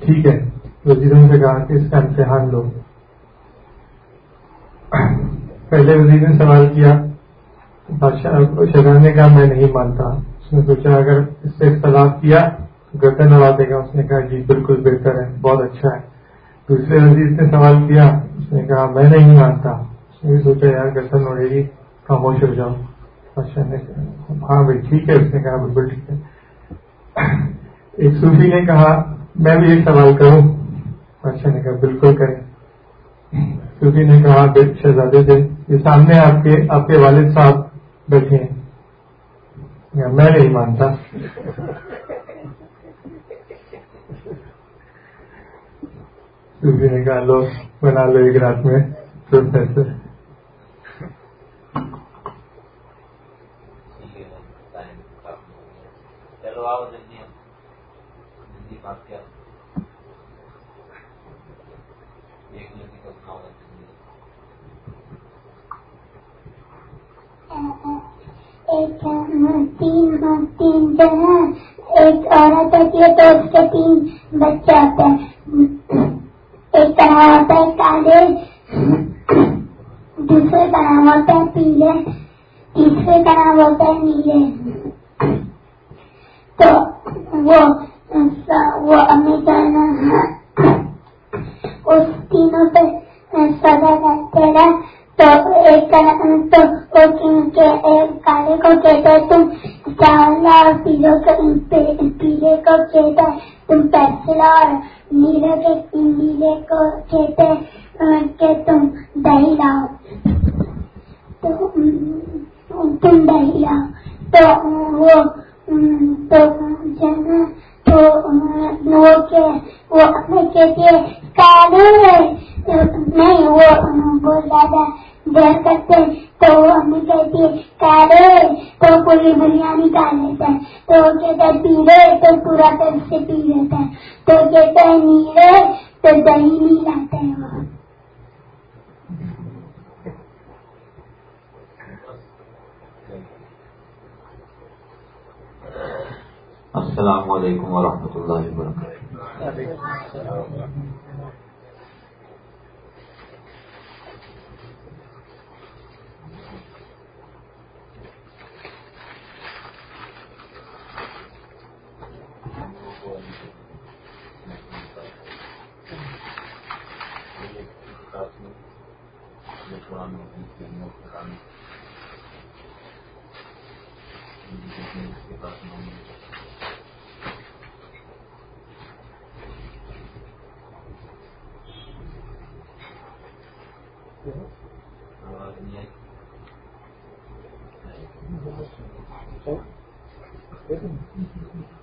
ٹھیک ہے۔ وزیروں سے کہا کہ اس کا امتحان لو۔ پہلے وزیر نے سوال کیا، بادشاہ شہزاد نے کہا، میں نہیں مانتا۔ اس نے سوچا، اگر اس سے اختلاف کیا تو گردن اڑا دے گا۔ اس نے کہا جی بالکل بہتر ہے، بہت اچھا ہے۔ دوسرے وزیر نے سوال کیا، اس نے کہا، میں نہیں مانتا۔ اس نے بھی سوچا، یار، گردن اڑے گی، خاموش ہو جاؤ بادشاہ نے ہاں بھائی، ٹھیک ہے۔ اس نے کہا، بالکل ٹھیک ہے۔ ایک صوفی نے کہا میں بھی ایک سوال کروں اچھا بادشاہ نے کہا، بالکل کریں۔ صوفی نے کہا شہزادے سے یہ سامنے آپ کے آپ کے والد صاحب بیٹھے ہیں۔ میں نہیں مانتا۔ صوفی نے کہا لو بنا لو ایک رات میں پروفیسر چلو آؤ، جلدی جلدی بات کیا۔ ایک تین تین جو ہے ایک عورت ہوتی ہے تو اس کے تین بچے ہوتے ہیں۔ ایک کا نام ہوتا ہے کالے دوسرے کا نام ہوتا ہے پیلے۔ تیسرے کا نام ہوتا ہے نیلے۔ تو وہ وہ امی جانا اس تینوں پہ سزا کرتے رہے۔ تو ایک تو کالے کو کہتے ہیں تم چاول اور پیلے پیلے کو کہتے ہیں تم پیسے اور نیلے کے نیلے کو کہتے ہیں کہ تم دہی لاؤ تو تم دہی لاؤ تو وہ، تو تو وہ کہتے کالے نہیں، وہ بہت زیادہ دیر کرتے تو وہ امی کہتی ہے کارے تو پوری بریانی ڈال لیتا ہے تو وہ کہتا ہے پیلے تو پورا کر سے پی لیتا ہے تو کہتا ہے نیلے تو دہی نہیں لاتا ہے وہ۔ السلام عليكم ورحمة الله وبركاته Thank. Ờ, Thank you.